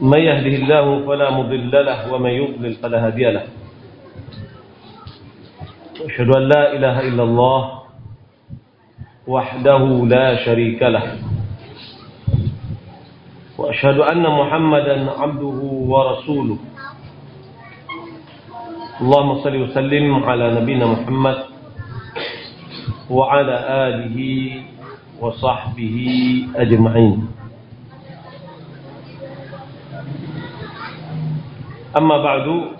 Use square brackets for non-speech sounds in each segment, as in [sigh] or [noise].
من يهده الله فلا مضل له ومن يضلل فلا هادي له. أشهد أن لا إله إلا الله وحده لا شريك له. وأشهد أن محمدا عبده ورسوله. اللهم صل وسلم على نبينا محمد وعلى آله وصحبه أجمعين. Amma ba'du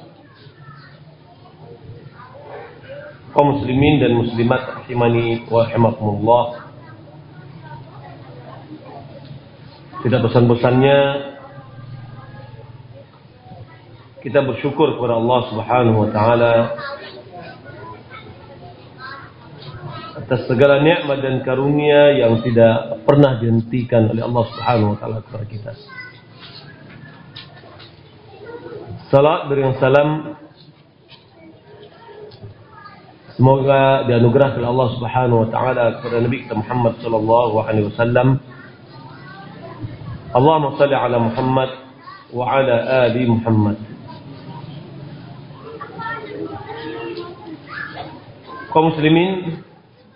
kaum muslimin dan muslimat rahimani wa rahimakumullah Tidak pesan pesannya kita bersyukur kepada Allah Subhanahu wa taala atas segala nikmat dan karunia yang tidak pernah dihentikan oleh Allah Subhanahu wa taala kepada kita. Salat berikan salam Semoga dianugerahkan Allah Subhanahu wa taala kepada Nabi kita Muhammad sallallahu alaihi wasallam. Allahumma salli ala Muhammad wa ala ali Muhammad. Kaum muslimin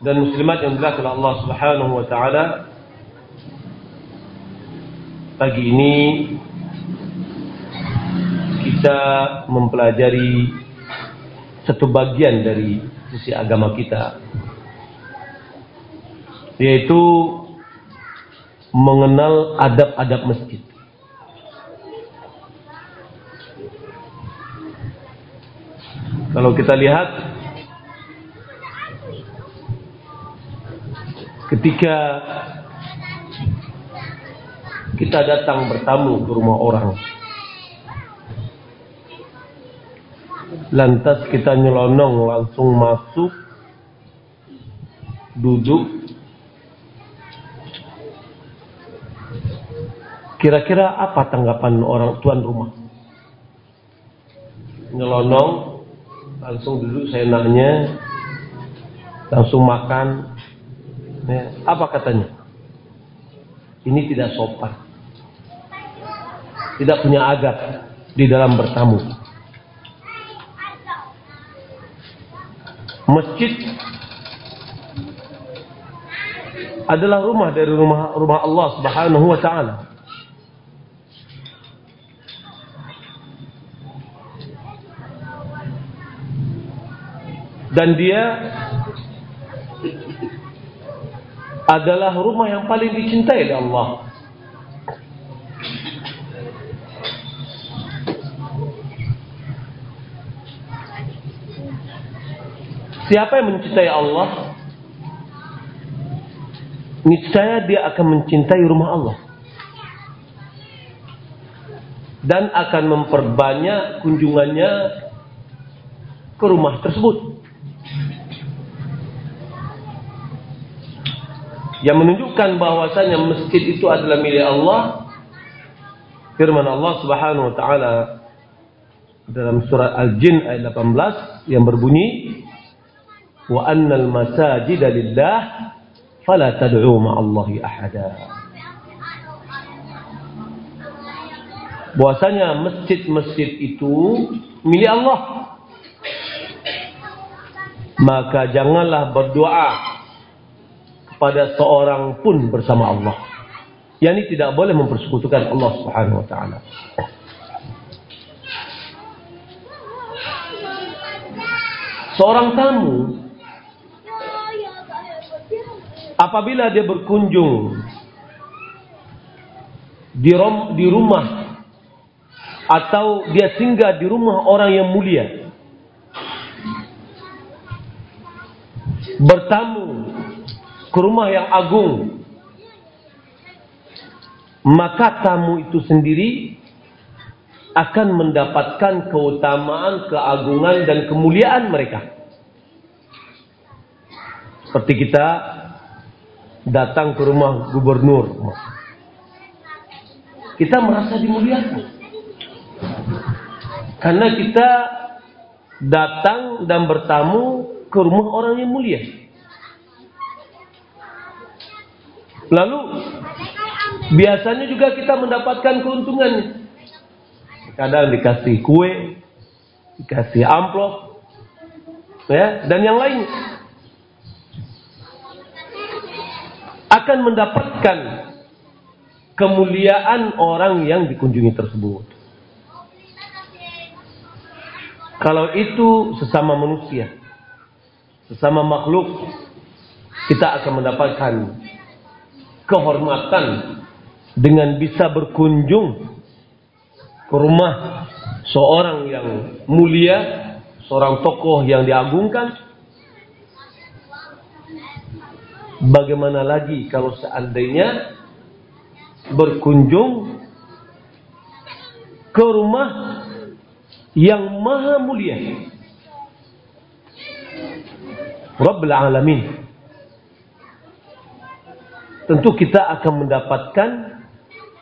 dan muslimat yang dimuliakan Allah Subhanahu wa taala. Pagi ini kita mempelajari satu bagian dari sisi agama kita yaitu mengenal adab-adab masjid. Kalau kita lihat ketika kita datang bertamu ke rumah orang lantas kita nyelonong langsung masuk duduk. Kira-kira apa tanggapan orang tuan rumah? Nyelonong langsung duduk saya nanya. Langsung makan. Ya, apa katanya? Ini tidak sopan. Tidak punya adab di dalam bertamu Masjid adalah rumah dari rumah rumah Allah Subhanahu wa taala. Dan dia adalah rumah yang paling dicintai oleh Allah. Siapa yang mencintai Allah, niscaya dia akan mencintai rumah Allah. Dan akan memperbanyak kunjungannya ke rumah tersebut. Yang menunjukkan bahwasanya masjid itu adalah milik Allah. Firman Allah Subhanahu wa taala dalam surat Al-Jin ayat 18 yang berbunyi wa annal masajida lillah fala tad'u ma'allahi ahada. Bahwasanya masjid-masjid itu milik Allah. Maka janganlah berdoa kepada seorang pun bersama Allah. Yani tidak boleh mempersekutukan Allah Subhanahu wa taala. Seorang tamu apabila dia berkunjung di, rom, di rumah atau dia singgah di rumah orang yang mulia bertamu ke rumah yang agung maka tamu itu sendiri akan mendapatkan keutamaan, keagungan dan kemuliaan mereka. Seperti kita datang ke rumah gubernur. Kita merasa dimuliakan. Karena kita datang dan bertamu ke rumah orang yang mulia. Lalu biasanya juga kita mendapatkan keuntungannya. Kadang dikasih kue, dikasih amplop, ya, dan yang lain. Akan mendapatkan kemuliaan orang yang dikunjungi tersebut. Kalau itu sesama manusia, sesama makhluk, kita akan mendapatkan kehormatan dengan bisa berkunjung ke rumah seorang yang mulia, seorang tokoh yang diagungkan. Bagaimana lagi kalau seandainya berkunjung ke rumah yang maha mulia. Rabbul Alamin. Tentu kita akan mendapatkan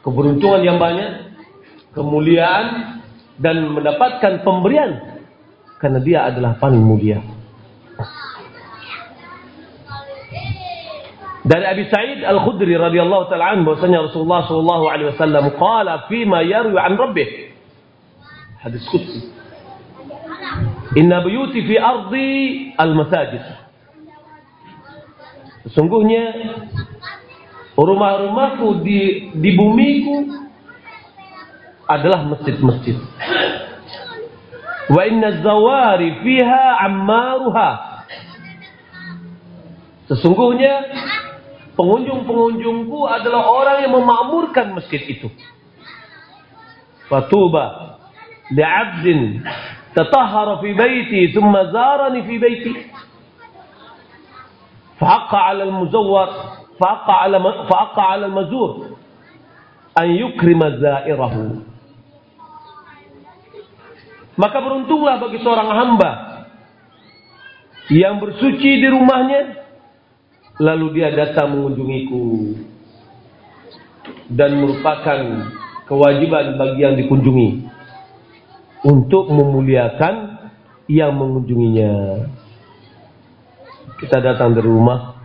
keberuntungan yang banyak kemuliaan dan mendapatkan pemberian karena dia adalah paling mulia. Dari Abi Sa'id Al-Khudri radhiyallahu taala anhu bahwasanya Rasulullah sallallahu alaihi wasallam qala fi ma yarwi an rabbih. Hadis qudsi. Inna buyuti fi ardi al-masajid. Sesungguhnya rumah-rumahku di di bumiku adalah masjid-masjid. Wa inna zawari fiha ammaruha. Sesungguhnya pengunjung-pengunjungku adalah orang yang memakmurkan masjid itu. Fatuba li'abdin tatahhara fi baiti thumma zarani fi baiti. فحق على المزور فحق على فحق على المزور أن يكرم زائره maka beruntunglah bagi seorang hamba yang bersuci di rumahnya, lalu dia datang mengunjungiku. Dan merupakan kewajiban bagi yang dikunjungi untuk memuliakan yang mengunjunginya. Kita datang dari rumah,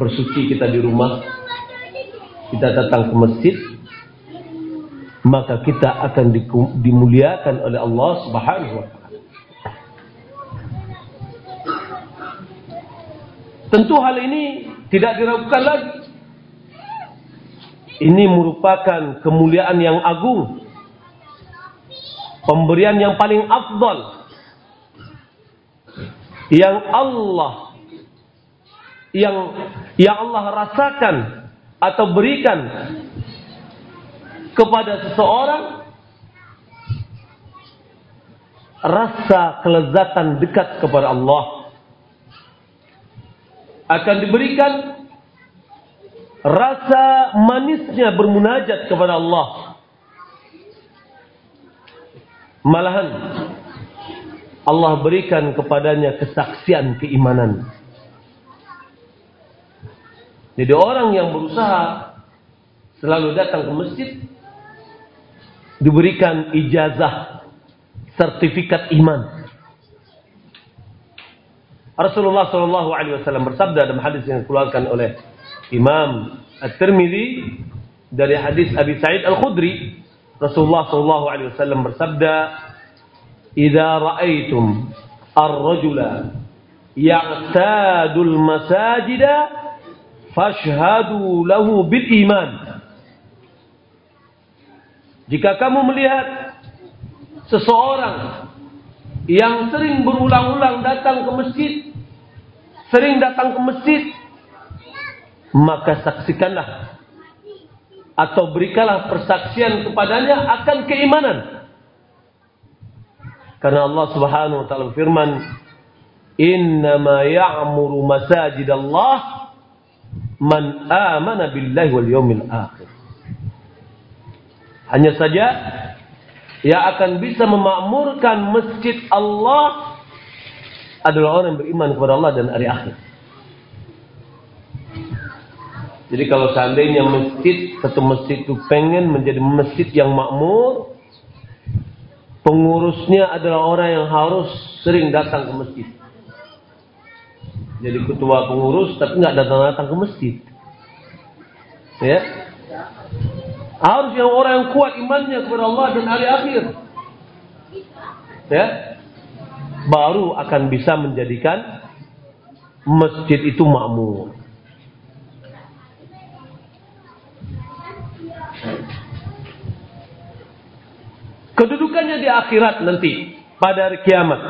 bersuci kita di rumah, kita datang ke masjid, maka kita akan dimuliakan oleh Allah Subhanahu wa taala. Tentu hal ini tidak diragukan lagi. Ini merupakan kemuliaan yang agung. Pemberian yang paling afdal. Yang Allah yang yang Allah rasakan atau berikan kepada seseorang rasa kelezatan dekat kepada Allah akan diberikan rasa manisnya bermunajat kepada Allah malahan Allah berikan kepadanya kesaksian keimanan jadi orang yang berusaha selalu datang ke masjid diberikan ijazah sertifikat iman. Rasulullah Shallallahu Alaihi Wasallam bersabda dalam hadis yang dikeluarkan oleh Imam At-Tirmidzi dari hadis Abi Sa'id Al-Khudri Rasulullah Shallallahu Alaihi Wasallam bersabda "Idza ra'aitum ar-rajula ya'tadul masajida fashhadu lahu bil iman." Jika kamu melihat seseorang yang sering berulang-ulang datang ke masjid, sering datang ke masjid, maka saksikanlah atau berikanlah persaksian kepadanya akan keimanan. Karena Allah Subhanahu wa taala firman, "Innama ya'muru masajidallah man amana billahi wal yawmil akhir." Hanya saja yang akan bisa memakmurkan masjid Allah adalah orang yang beriman kepada Allah dan hari akhir. Jadi kalau seandainya masjid, satu masjid itu pengen menjadi masjid yang makmur, pengurusnya adalah orang yang harus sering datang ke masjid. Jadi ketua pengurus tapi nggak datang-datang ke masjid. Ya. Harus yang orang yang kuat imannya kepada Allah dan hari akhir. Ya. Baru akan bisa menjadikan masjid itu makmur. Kedudukannya di akhirat nanti pada hari kiamat.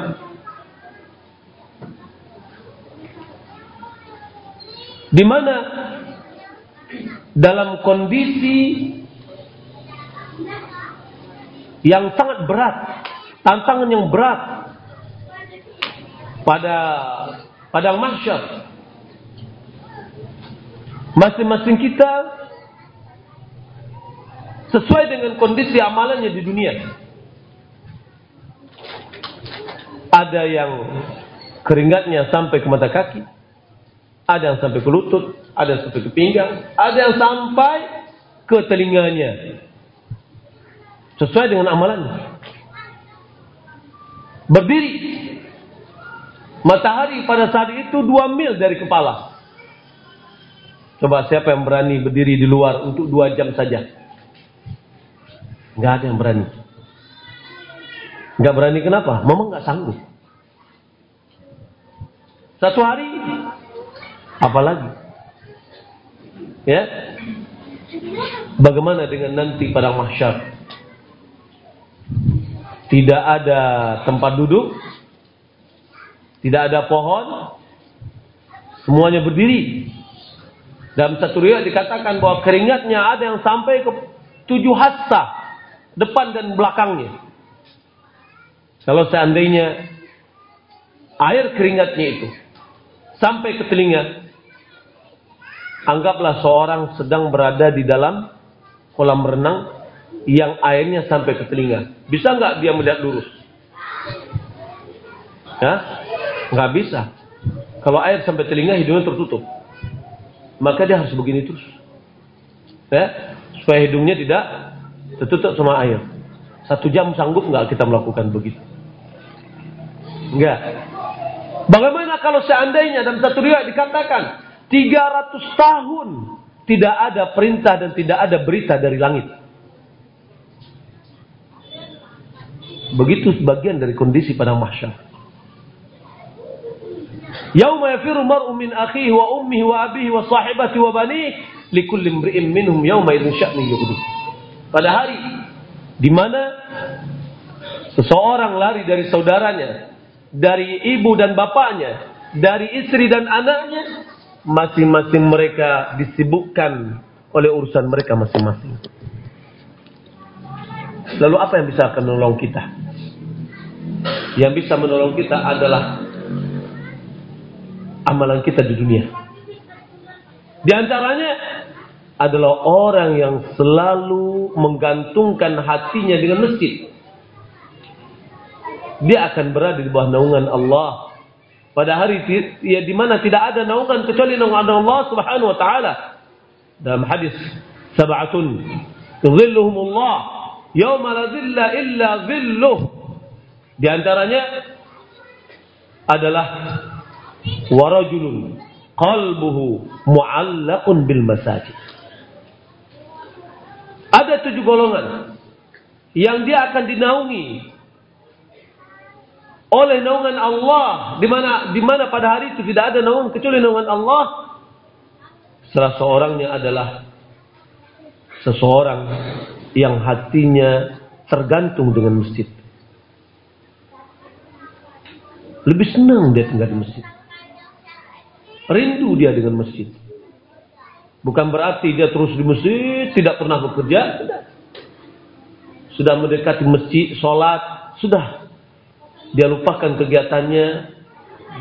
Di mana dalam kondisi yang sangat berat, tantangan yang berat pada padang mahsyar. Masing-masing kita sesuai dengan kondisi amalannya di dunia. Ada yang keringatnya sampai ke mata kaki, ada yang sampai ke lutut, ada yang sampai ke pinggang, ada yang sampai ke telinganya. Sesuai dengan amalannya. Berdiri. Matahari pada saat itu dua mil dari kepala. Coba siapa yang berani berdiri di luar untuk dua jam saja? Nggak ada yang berani. Nggak berani kenapa? Memang nggak sanggup. Satu hari, apalagi? Ya, bagaimana dengan nanti pada mahsyar? Tidak ada tempat duduk, tidak ada pohon, semuanya berdiri. Dalam satu riwayat dikatakan bahwa keringatnya ada yang sampai ke tujuh hasta depan dan belakangnya. Kalau seandainya air keringatnya itu sampai ke telinga, anggaplah seorang sedang berada di dalam kolam renang yang airnya sampai ke telinga. Bisa nggak dia melihat lurus? Ya, nggak bisa. Kalau air sampai telinga hidungnya tertutup, maka dia harus begini terus, ya, supaya hidungnya tidak tertutup sama air. Satu jam sanggup nggak kita melakukan begitu? Enggak. Bagaimana kalau seandainya dalam satu riwayat dikatakan 300 tahun tidak ada perintah dan tidak ada berita dari langit. Begitu sebagian dari kondisi pada mahsyar. Yauma yafiru mar'u min akhihi wa ummihi wa abihi wa sahibati wa banihi likulli imri'in minhum yauma idzin sya'ni yughdi. Pada hari di mana seseorang lari dari saudaranya, dari ibu dan bapaknya, dari istri dan anaknya, masing-masing mereka disibukkan oleh urusan mereka masing-masing. Lalu apa yang bisa menolong kita? Yang bisa menolong kita adalah amalan kita di dunia. Di antaranya adalah orang yang selalu menggantungkan hatinya dengan masjid. Dia akan berada di bawah naungan Allah. Pada hari ya di mana tidak ada naungan kecuali naungan Allah Subhanahu wa taala. Dalam hadis sab'atun Allah yauma la dhilla illa dhilluh. Di antaranya adalah warajulun qalbuhu mu'allaqun bil masajid. Ada tujuh golongan yang dia akan dinaungi oleh naungan Allah di mana di mana pada hari itu tidak ada naungan kecuali naungan Allah. Salah seorangnya adalah seseorang yang hatinya tergantung dengan masjid. Lebih senang dia tinggal di masjid. Rindu dia dengan masjid. Bukan berarti dia terus di masjid, tidak pernah bekerja. Sudah mendekati masjid, sholat, sudah. Dia lupakan kegiatannya,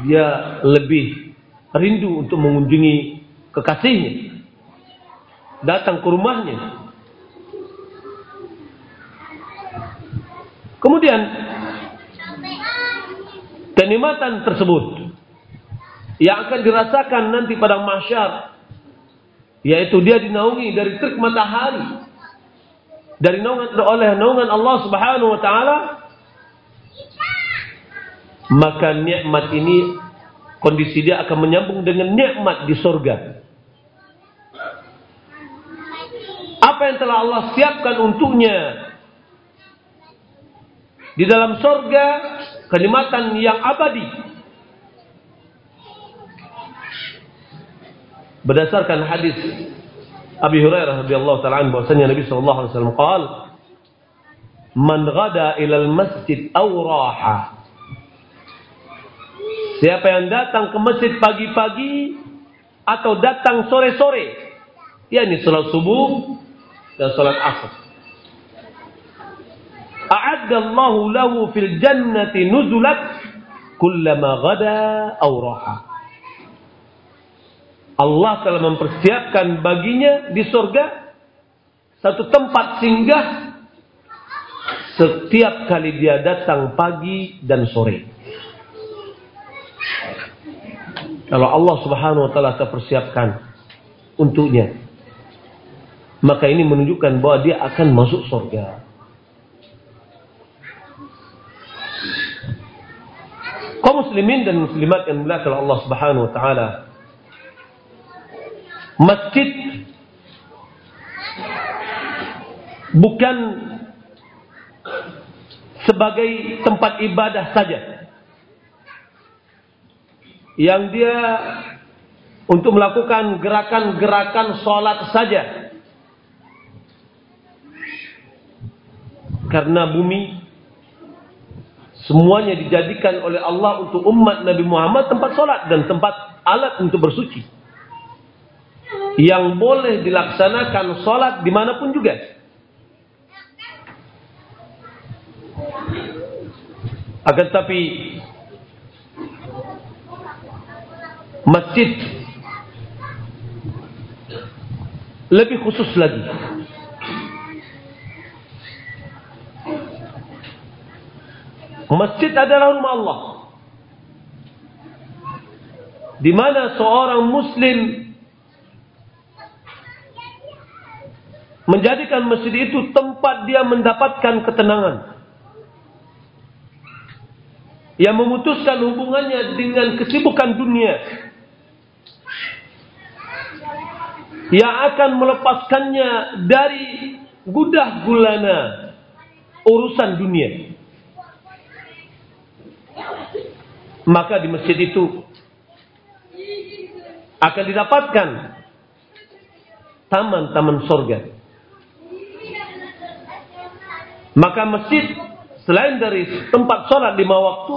dia lebih rindu untuk mengunjungi kekasihnya. Datang ke rumahnya. Kemudian kenikmatan tersebut yang akan dirasakan nanti pada mahsyar yaitu dia dinaungi dari terik matahari dari naungan oleh naungan Allah Subhanahu wa taala maka nikmat ini kondisi dia akan menyambung dengan nikmat di surga. Apa yang telah Allah siapkan untuknya di dalam surga kenikmatan yang abadi. Berdasarkan hadis Abi Hurairah radhiyallahu taala bahwasanya Nabi sallallahu alaihi wasallam qaal Man ghada ila al-masjid aw raha Siapa yang datang ke masjid pagi-pagi atau datang sore-sore, yakni salat subuh dan salat asar. A'addallahu lahu fil jannati nuzulat kullama ghada aw raha. Allah telah mempersiapkan baginya di surga satu tempat singgah setiap kali dia datang pagi dan sore. Kalau Allah Subhanahu wa taala telah persiapkan untuknya, maka ini menunjukkan bahwa dia akan masuk surga. Kaum muslimin dan muslimat yang mulia kalau Allah Subhanahu wa taala masjid bukan sebagai tempat ibadah saja yang dia untuk melakukan gerakan-gerakan sholat saja. Karena bumi semuanya dijadikan oleh Allah untuk umat Nabi Muhammad tempat sholat dan tempat alat untuk bersuci. Yang boleh dilaksanakan sholat di mana pun juga. Akan tapi masjid lebih khusus lagi. Masjid adalah rumah Allah. Di mana seorang muslim menjadikan masjid itu tempat dia mendapatkan ketenangan. Yang memutuskan hubungannya dengan kesibukan dunia yang akan melepaskannya dari gudah gulana urusan dunia. Maka di masjid itu akan didapatkan taman-taman sorga. Maka masjid selain dari tempat sholat lima waktu,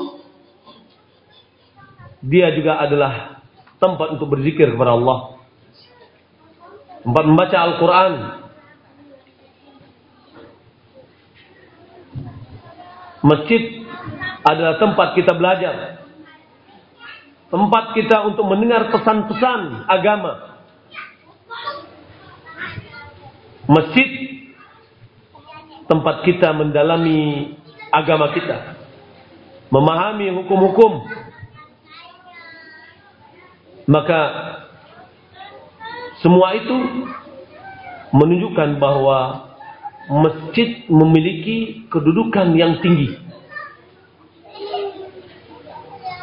dia juga adalah tempat untuk berzikir kepada Allah. Tempat membaca Al-Quran, masjid adalah tempat kita belajar, tempat kita untuk mendengar pesan-pesan agama. Masjid tempat kita mendalami agama kita, memahami hukum-hukum. Maka semua itu menunjukkan bahwa masjid memiliki kedudukan yang tinggi.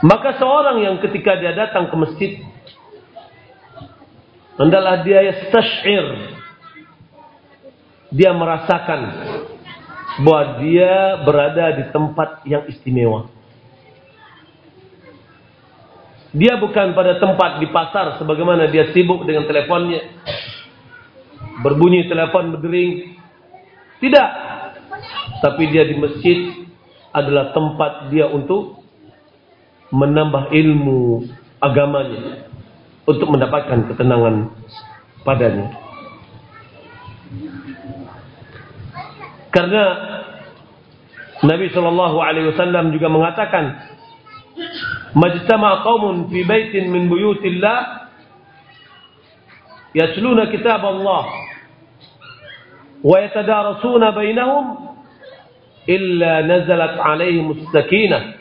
Maka seorang yang ketika dia datang ke masjid adalah dia yastash'ir dia merasakan bahwa dia berada di tempat yang istimewa. Dia bukan pada tempat di pasar sebagaimana dia sibuk dengan teleponnya. Berbunyi telepon berdering. Tidak. Tapi dia di masjid adalah tempat dia untuk menambah ilmu agamanya. Untuk mendapatkan ketenangan padanya. Karena Nabi Shallallahu Alaihi Wasallam juga mengatakan majtama qaumun fi baitin min buyutillah yasluna kitab Allah wa yatadarasuna bainahum illa nazalat alaihimus sakinah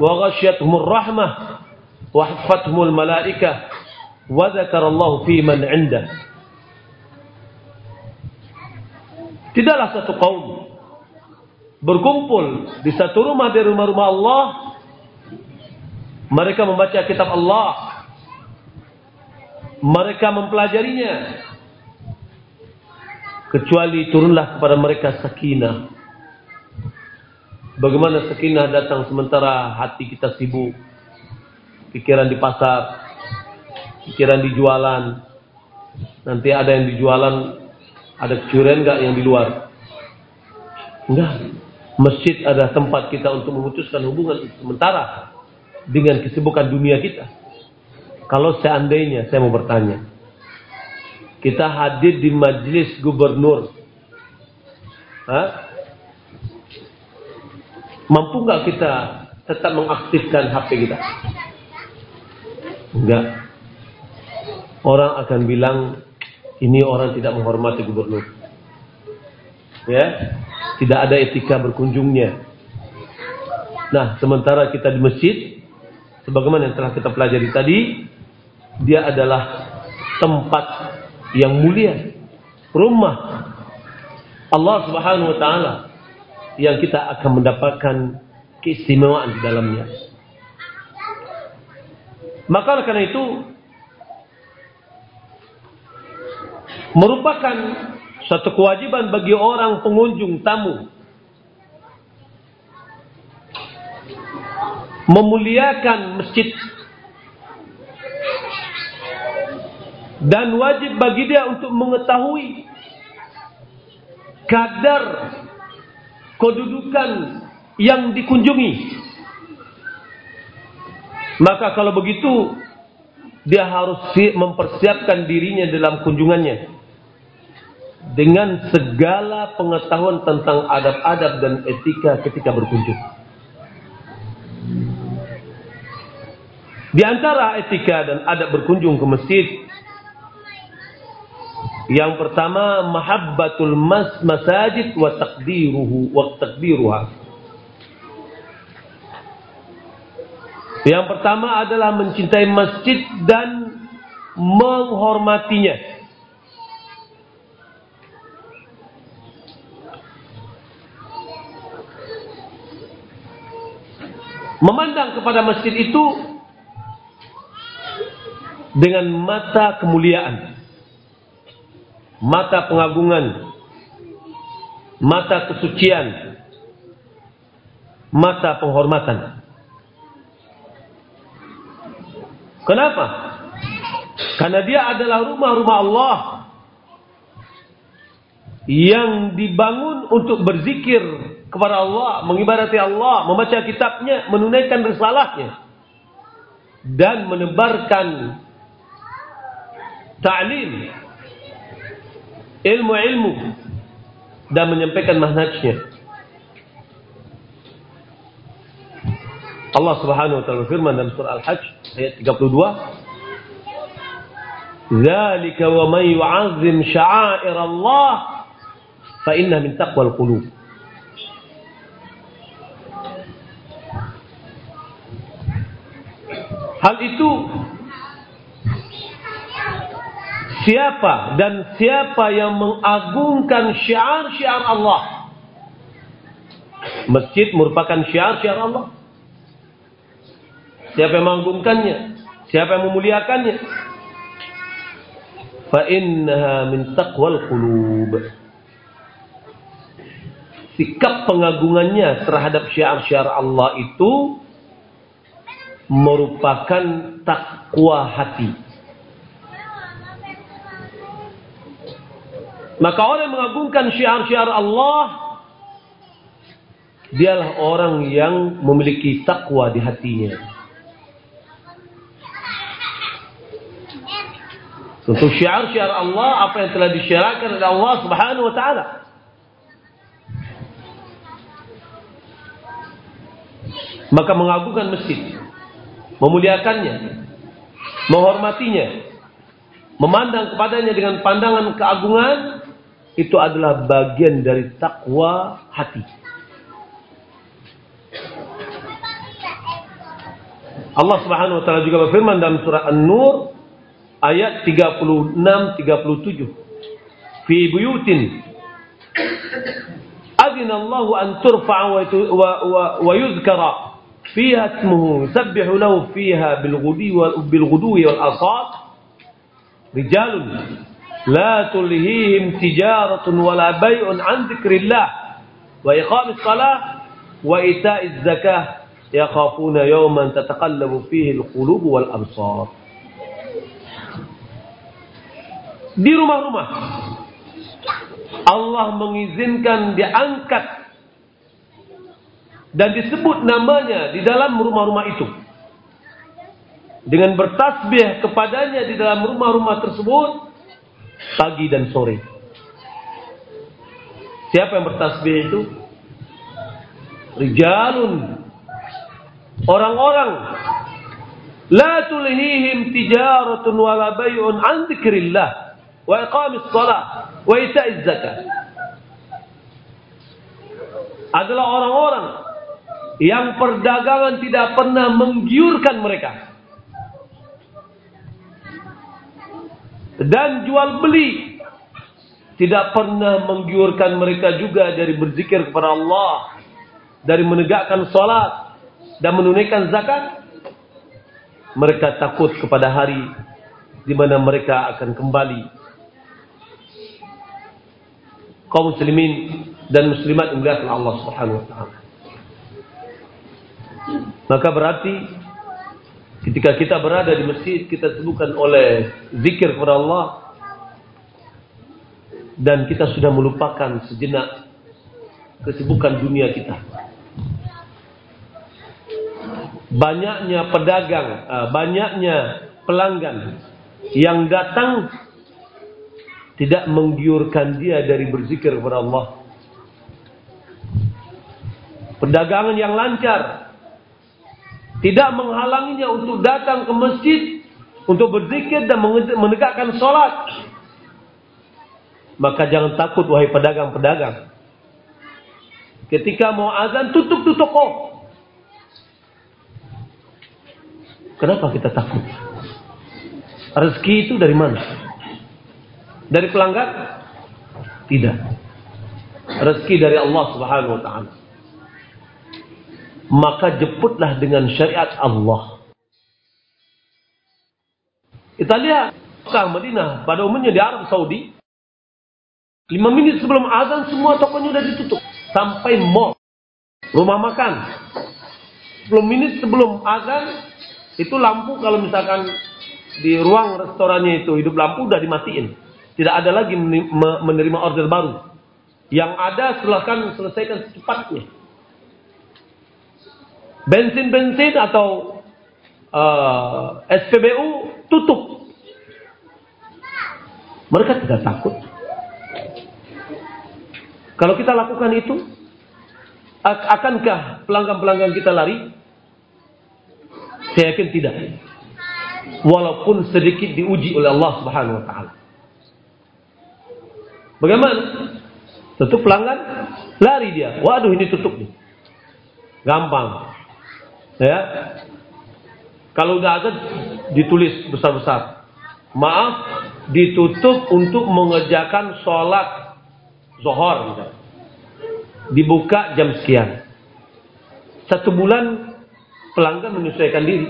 wa ghasyiyatuhumur rahmah wa hafathumul malaikah wa dzakarallahu fi man 'indah Tidaklah satu kaum berkumpul di satu rumah dari rumah-rumah Allah. Mereka membaca kitab Allah. Mereka mempelajarinya. Kecuali turunlah kepada mereka sakinah. Bagaimana sakinah datang sementara hati kita sibuk? Pikiran di pasar pikiran di jualan. Nanti ada yang di jualan ada kecurian enggak yang di luar enggak masjid adalah tempat kita untuk memutuskan hubungan sementara dengan kesibukan dunia kita kalau seandainya saya mau bertanya, kita hadir di majelis gubernur, Hah? mampu nggak kita tetap mengaktifkan HP kita? Enggak. Orang akan bilang ini orang tidak menghormati gubernur. Ya, tidak ada etika berkunjungnya. Nah, sementara kita di masjid, sebagaimana yang telah kita pelajari tadi, dia adalah tempat yang mulia, rumah Allah Subhanahu wa taala yang kita akan mendapatkan keistimewaan di dalamnya. Maka karena itu merupakan satu kewajiban bagi orang pengunjung tamu. Memuliakan masjid. Dan wajib bagi dia untuk mengetahui kadar kedudukan yang dikunjungi. Maka kalau begitu dia harus mempersiapkan dirinya dalam kunjungannya dengan segala pengetahuan tentang adab-adab dan etika ketika berkunjung. Di antara etika dan adab berkunjung ke masjid yang pertama mahabbatul mas masajid wa takdiruhu wa takdiruha. Yang pertama adalah mencintai masjid dan menghormatinya. Memandang kepada masjid itu dengan mata kemuliaan mata pengagungan, mata kesucian, mata penghormatan. Kenapa? Karena dia adalah rumah-rumah Allah yang dibangun untuk berzikir kepada Allah, mengibadati Allah, membaca kitabnya, menunaikan risalahnya dan menebarkan ta'lim ilmu-ilmu dan menyampaikan manhajnya. Allah Subhanahu wa taala berfirman dalam surah Al-Hajj ayat 32 Zalika wa man yu'azzim sya'air Allah fa inna min taqwal qulub Hal itu siapa dan siapa yang mengagungkan syiar-syiar Allah. Masjid merupakan syiar-syiar Allah. Siapa yang mengagungkannya? Siapa yang memuliakannya? Fa innaha min taqwal qulub. Sikap pengagungannya terhadap syiar-syiar Allah itu merupakan takwa hati. Maka orang yang mengagungkan syiar-syiar Allah dialah orang yang memiliki takwa di hatinya. Untuk syiar-syiar Allah apa yang telah disyiarkan oleh Allah Subhanahu wa taala. Maka mengagungkan masjid, memuliakannya, menghormatinya, memandang kepadanya dengan pandangan keagungan, itu adalah bagian dari takwa hati. Allah Subhanahu wa taala juga berfirman dalam surah An-Nur ayat 36 37. Fi buyutin adina Allahu an turfa'a wa, wa, wa yuzkara fiha ismuhu yusabbihu lahu fiha bil ghudwi wal bil ghudwi wal asad rijalun la tulhihim tijaratun wala bay'un an dzikrillah wa iqamis salah wa ita'iz zakah yakhafuna yawman tataqallabu fihi al-qulub wal absar. Di rumah-rumah. Allah mengizinkan diangkat dan disebut namanya di dalam rumah-rumah itu. Dengan bertasbih kepadanya di dalam rumah-rumah tersebut pagi dan sore. Siapa yang bertasbih itu? Rijalun orang-orang la tulhihim tijaratun wala bay'un an dzikrillah wa iqamis shalah wa ita'iz zakat adalah orang-orang yang perdagangan tidak pernah menggiurkan mereka dan jual beli tidak pernah menggiurkan mereka juga dari berzikir kepada Allah dari menegakkan salat dan menunaikan zakat, mereka takut kepada hari di mana mereka akan kembali. Kaum muslimin dan muslimat yang Allah Subhanahu wa taala. Maka berarti ketika kita berada di masjid kita sebutkan oleh zikir kepada Allah dan kita sudah melupakan sejenak kesibukan dunia kita banyaknya pedagang, uh, banyaknya pelanggan yang datang tidak menggiurkan dia dari berzikir kepada Allah. Perdagangan yang lancar tidak menghalanginya untuk datang ke masjid untuk berzikir dan menegakkan sholat. Maka jangan takut wahai pedagang-pedagang. Ketika mau azan tutup tutup toko. Kenapa kita takut? Rezeki itu dari mana? Dari pelanggan? Tidak. Rezeki dari Allah Subhanahu wa taala. Maka jemputlah dengan syariat Allah. Kita lihat Mekah Madinah pada umumnya di Arab Saudi. Lima menit sebelum azan semua tokonya sudah ditutup. Sampai mall. Rumah makan. 10 menit sebelum azan itu lampu kalau misalkan di ruang restorannya itu hidup lampu udah dimatiin. Tidak ada lagi menerima order baru. Yang ada silahkan selesaikan secepatnya. Bensin-bensin atau uh, eh, SPBU tutup. Mereka tidak takut. Kalau kita lakukan itu, akankah pelanggan-pelanggan kita lari? Saya yakin tidak. Walaupun sedikit diuji oleh Allah Subhanahu wa taala. Bagaimana? Tutup pelanggan, lari dia. Waduh ini tutup nih. Gampang. Ya. Kalau udah ada ditulis besar-besar. Maaf, ditutup untuk mengerjakan sholat zohor. Dibuka jam sekian. Satu bulan pelanggan menyesuaikan diri.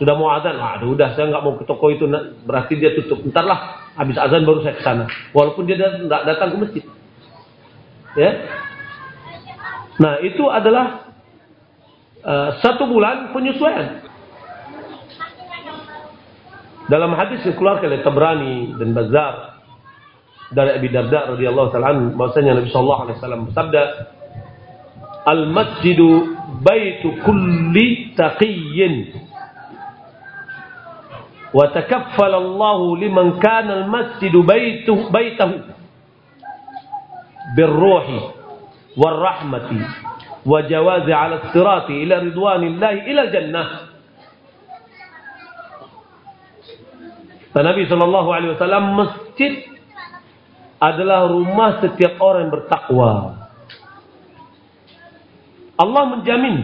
Sudah mau azan, aduh udah saya nggak mau ke toko itu, berarti dia tutup. Entarlah, habis azan baru saya ke sana. Walaupun dia tidak datang ke masjid. Ya. Nah itu adalah uh, satu bulan penyesuaian. Dalam hadis yang keluar oleh Tabrani dan Bazar dari Abi Darda radhiyallahu taala bahwasanya Nabi sallallahu alaihi wasallam bersabda Al-masjidu baitu kulli taqiyyin. Wa takaffala Allah liman kana al-masjidu baitu baitahu birruhi warahmati wa jawazi ala sirati ila ridwanillahi ila jannah. Nabi sallallahu alaihi wasallam masjid adalah rumah setiap orang yang bertakwa. Allah menjamin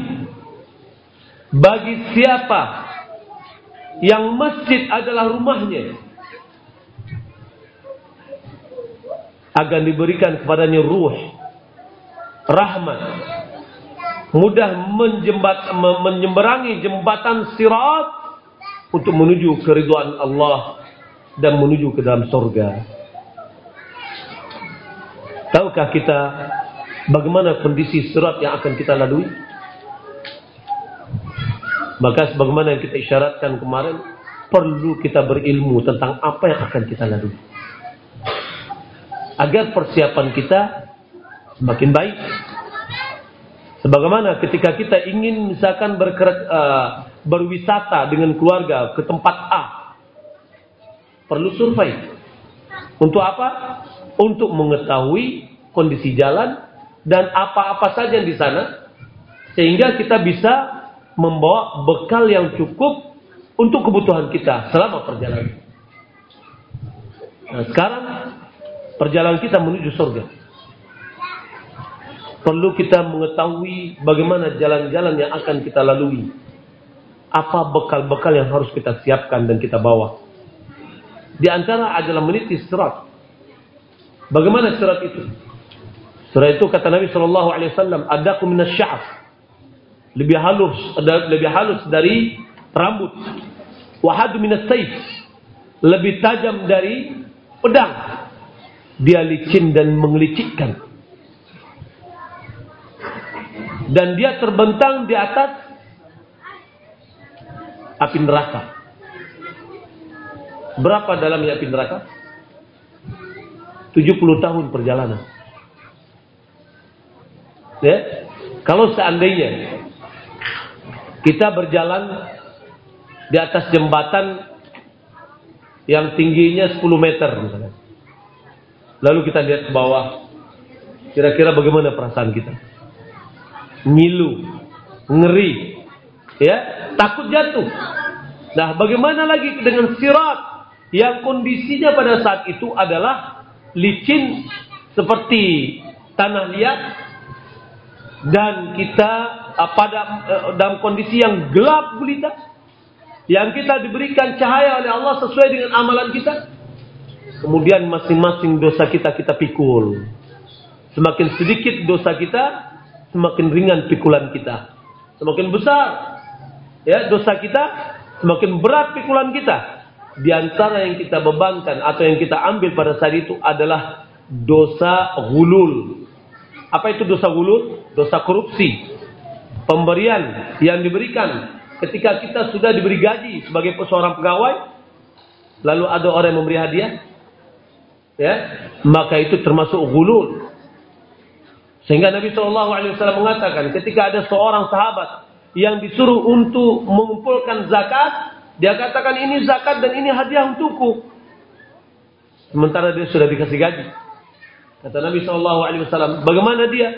bagi siapa yang masjid adalah rumahnya akan diberikan kepadanya ruh rahmat mudah menjembat menyeberangi jembatan sirat untuk menuju keridhaan Allah dan menuju ke dalam surga. Tahukah kita bagaimana kondisi sirat yang akan kita lalui? Maka sebagaimana yang kita isyaratkan kemarin, perlu kita berilmu tentang apa yang akan kita lalui. Agar persiapan kita semakin baik. Sebagaimana ketika kita ingin misalkan berkerak, uh, berwisata dengan keluarga ke tempat A, perlu survei. Untuk apa? Untuk mengetahui kondisi jalan dan apa-apa saja di sana, sehingga kita bisa membawa bekal yang cukup untuk kebutuhan kita selama perjalanan. Nah, sekarang perjalanan kita menuju surga. Perlu kita mengetahui bagaimana jalan-jalan yang akan kita lalui. Apa bekal-bekal yang harus kita siapkan dan kita bawa. Di antara adalah meniti serat. Bagaimana serat itu? Serat itu kata Nabi Shallallahu Alaihi Wasallam, adaku minas sya'af lebih halus lebih halus dari rambut wahadu minas saif lebih tajam dari pedang dia licin dan mengelicikkan dan dia terbentang di atas api neraka berapa dalamnya api neraka 70 tahun perjalanan ya kalau seandainya kita berjalan di atas jembatan yang tingginya 10 meter misalnya. Lalu kita lihat ke bawah. Kira-kira bagaimana perasaan kita? Ngilu, ngeri, ya, takut jatuh. Nah, bagaimana lagi dengan sirat? Yang kondisinya pada saat itu adalah licin seperti tanah liat dan kita uh, pada uh, dalam kondisi yang gelap gulita yang kita diberikan cahaya oleh Allah sesuai dengan amalan kita. Kemudian masing-masing dosa kita kita pikul. Semakin sedikit dosa kita semakin ringan pikulan kita semakin besar ya dosa kita semakin berat pikulan kita di antara yang kita bebankan atau yang kita ambil pada saat itu adalah dosa hulul apa itu dosa gulul? Dosa korupsi. Pemberian yang diberikan ketika kita sudah diberi gaji sebagai seorang pegawai, lalu ada orang yang memberi hadiah, ya, maka itu termasuk gulul. Sehingga Nabi Shallallahu Alaihi Wasallam mengatakan, ketika ada seorang sahabat yang disuruh untuk mengumpulkan zakat, dia katakan ini zakat dan ini hadiah untukku. Sementara dia sudah dikasih gaji. Kata Nabi Shallallahu Alaihi Wasallam, bagaimana dia?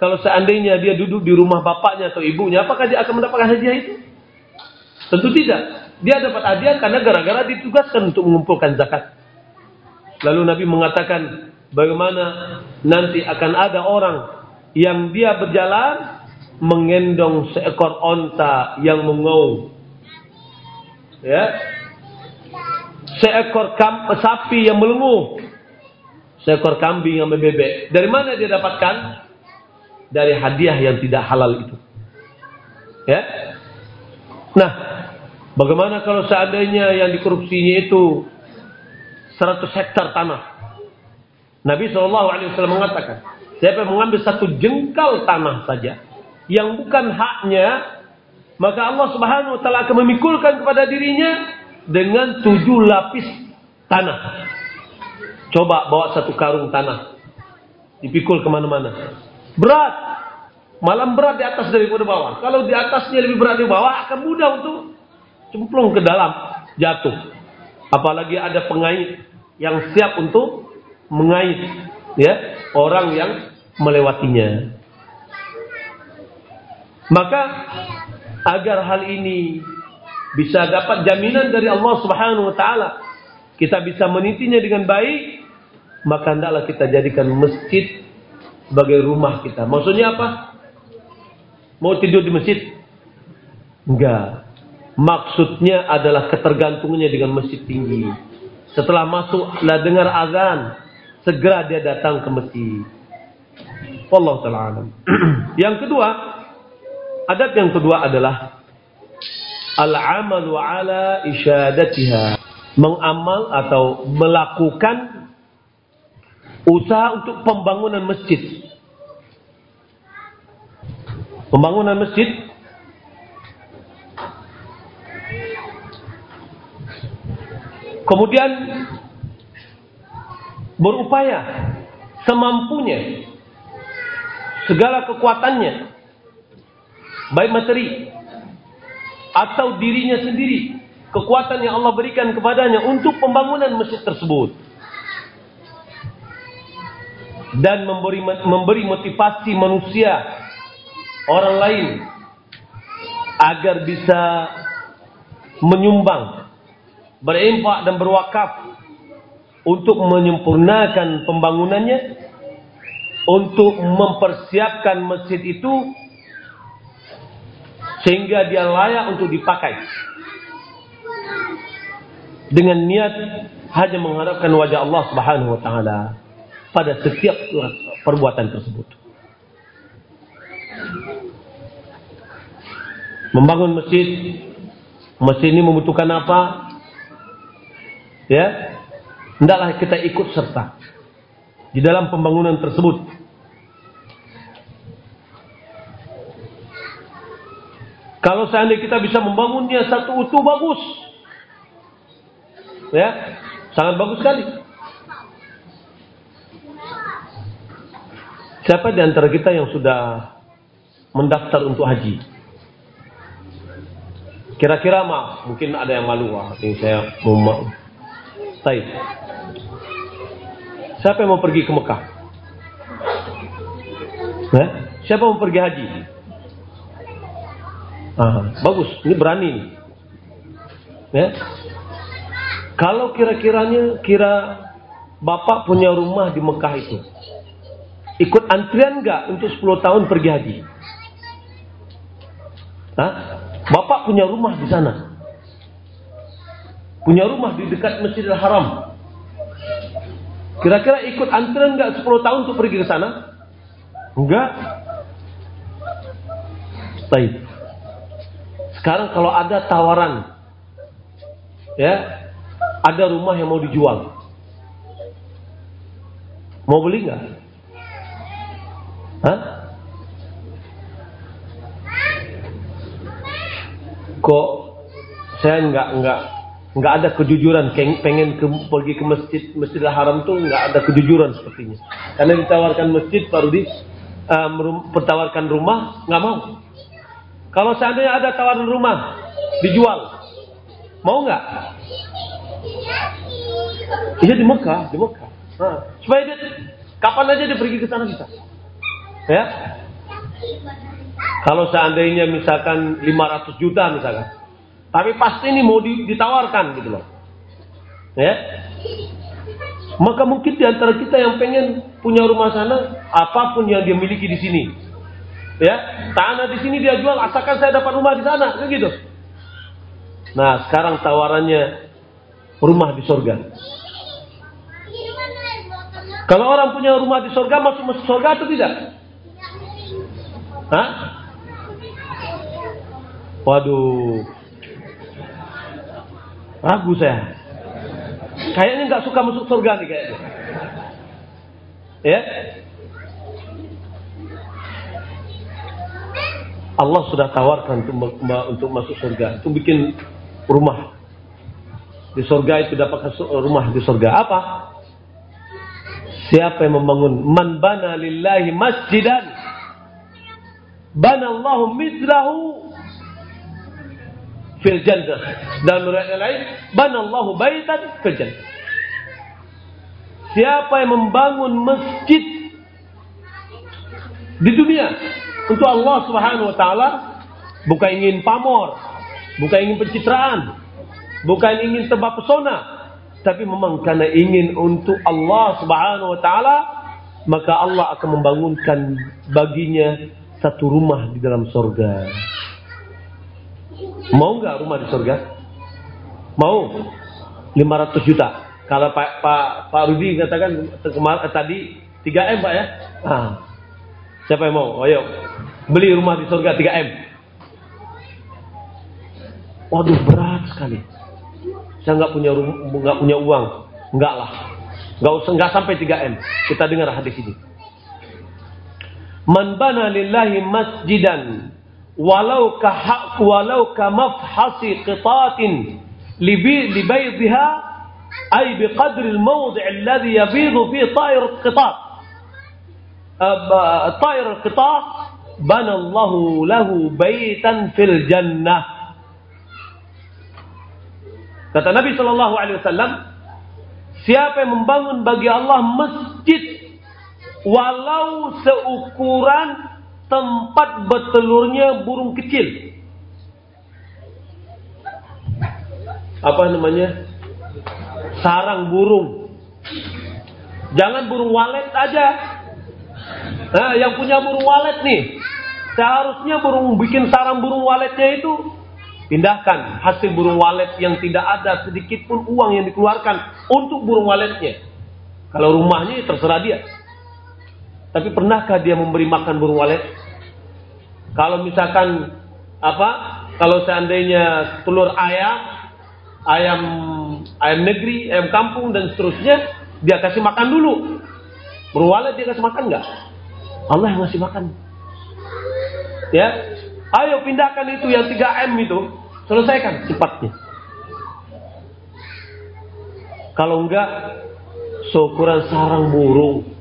Kalau seandainya dia duduk di rumah bapaknya atau ibunya, apakah dia akan mendapatkan hadiah itu? Tentu tidak. Dia dapat hadiah karena gara-gara ditugaskan untuk mengumpulkan zakat. Lalu Nabi mengatakan, bagaimana nanti akan ada orang yang dia berjalan mengendong seekor onta yang mengaum. Ya. Seekor sapi yang melenguh seekor kambing yang bebek. Dari mana dia dapatkan? Dari hadiah yang tidak halal itu. Ya. Nah, bagaimana kalau seandainya yang dikorupsinya itu 100 hektar tanah? Nabi SAW mengatakan, siapa yang mengambil satu jengkal tanah saja yang bukan haknya, maka Allah Subhanahu wa taala akan memikulkan kepada dirinya dengan tujuh lapis tanah. Coba bawa satu karung tanah. Dipikul ke mana-mana. Berat. Malam berat di atas daripada bawah. Kalau di atasnya lebih berat di bawah, akan mudah untuk cemplung ke dalam. Jatuh. Apalagi ada pengait yang siap untuk mengait ya orang yang melewatinya. Maka agar hal ini bisa dapat jaminan dari Allah Subhanahu wa taala kita bisa menitinya dengan baik, maka hendaklah kita jadikan masjid sebagai rumah kita. Maksudnya apa? Mau tidur di masjid? Enggak. Maksudnya adalah ketergantungannya dengan masjid tinggi. Setelah masuk, lah dengar azan, segera dia datang ke masjid. Wallahu taala [clears throat] yang kedua, adab yang kedua adalah al-amalu ala isyadatiha. Mengamal atau melakukan usaha untuk pembangunan masjid. Pembangunan masjid Kemudian berupaya semampunya segala kekuatannya baik materi atau dirinya sendiri kekuatan yang Allah berikan kepadanya untuk pembangunan masjid tersebut. Dan memberi memberi motivasi manusia orang lain agar bisa menyumbang berimpak dan berwakaf untuk menyempurnakan pembangunannya, untuk mempersiapkan masjid itu sehingga dia layak untuk dipakai. Dengan niat hanya mengharapkan wajah Allah Subhanahu wa taala pada setiap perbuatan tersebut. Membangun masjid, masjid ini membutuhkan apa? ya hendaklah kita ikut serta di dalam pembangunan tersebut. Kalau seandainya kita bisa membangunnya satu utuh bagus, ya sangat bagus sekali. Siapa di antara kita yang sudah mendaftar untuk haji? Kira-kira mah mungkin ada yang malu, wah, ini saya mau Taib. Siapa yang mau pergi ke Mekah? Eh? Siapa mau pergi haji? Ah, bagus, ini berani nih. Ya. Kalau kira-kiranya kira Bapak punya rumah di Mekah itu. Ikut antrian nggak untuk 10 tahun pergi haji? Hah? Bapak punya rumah di sana punya rumah di dekat Masjidil Haram. Kira-kira ikut antrean nggak 10 tahun untuk pergi ke sana? Enggak. Baik. Sekarang kalau ada tawaran, ya, ada rumah yang mau dijual, mau beli nggak? Hah? Kok saya nggak nggak nggak ada kejujuran. Pengen ke, pergi ke masjid Masjidil Haram tuh nggak ada kejujuran sepertinya. Karena ditawarkan masjid baru di um, pertawarkan rumah nggak mau. Kalau seandainya ada tawaran rumah dijual mau nggak? Iya di Mekah di Mekah. Nah, supaya dia kapan aja dia pergi ke sana bisa? Ya? Kalau seandainya misalkan 500 juta misalkan tapi pasti ini mau ditawarkan gitu loh. Ya. Maka mungkin di antara kita yang pengen punya rumah sana, apa pun yang dia miliki di sini. Ya, tanah di sini dia jual asalkan saya dapat rumah di sana, kan gitu. Nah, sekarang tawarannya rumah di surga. Kalau orang punya rumah di surga, masuk masuk surga atau tidak? Hah? Waduh, Ragu saya. Kayaknya nggak suka masuk surga nih kayaknya. Ya. Allah sudah tawarkan untuk masuk surga, untuk bikin rumah di surga itu dapat rumah di surga apa? Siapa yang membangun man bana lillahi masjidan bana Allahu mithlahu fil jannah. Dan riwayat lain, banallahu baitan fil jannah. Siapa yang membangun masjid di dunia untuk Allah Subhanahu wa taala bukan ingin pamor, bukan ingin pencitraan, bukan ingin tebak pesona, tapi memang karena ingin untuk Allah Subhanahu wa taala, maka Allah akan membangunkan baginya satu rumah di dalam surga. Mau nggak rumah di surga? Mau? 500 juta. Kalau Pak Pak Pak Rudi katakan eh, tadi 3 M Pak ya. Ah. Siapa yang mau? Ayo. Beli rumah di surga 3 M. Waduh berat sekali. Saya nggak punya nggak punya uang. Enggak lah. Nggak usah nggak sampai 3 M. Kita dengar hadis ini. Man bana lillahi masjidan ولو كحق ولو كمفحص قطات لبيضها أي بقدر الموضع الذي يبيض فيه طائر القطاط. طائر القطاط بنى الله له بيتا في الجنة. Kata Nabi Shallallahu Alaihi Wasallam siapa yang membangun bagi Allah masjid walau seukuran tempat bertelurnya burung kecil. Apa namanya? Sarang burung. Jangan burung walet aja. Nah, yang punya burung walet nih, seharusnya burung bikin sarang burung waletnya itu pindahkan hasil burung walet yang tidak ada sedikit pun uang yang dikeluarkan untuk burung waletnya. Kalau rumahnya terserah dia. Tapi pernahkah dia memberi makan burung walet? Kalau misalkan apa? Kalau seandainya telur ayam, ayam ayam negeri, ayam kampung dan seterusnya, dia kasih makan dulu. Burung walet dia kasih makan nggak? Allah yang ngasih makan. Ya, ayo pindahkan itu yang 3 m itu, selesaikan cepatnya. Kalau enggak, seukuran sarang burung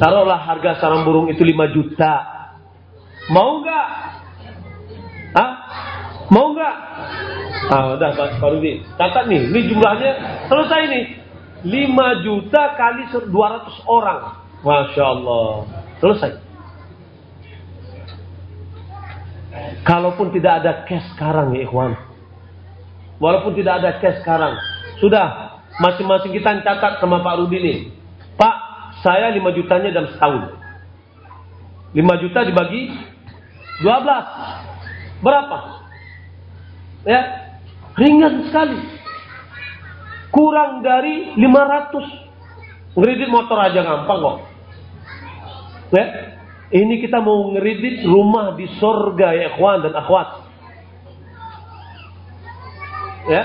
Taruhlah harga sarang burung itu 5 juta. Mau nggak? Hah? Mau nggak? Ah, udah Pak Rudi. Catat nih, ini jumlahnya selesai nih. 5 juta kali 200 orang. Masya Allah. Selesai. Kalaupun tidak ada cash sekarang ya ikhwan. Walaupun tidak ada cash sekarang. Sudah, masing-masing kita catat sama Pak Rudi nih. Saya 5 jutanya dalam setahun. 5 juta dibagi 12. Berapa? Ya, ringan sekali. Kurang dari 500. Ngeridit motor aja gampang kok. Ya, ini kita mau ngeridit rumah di sorga ya ikhwan dan akhwat. Ya,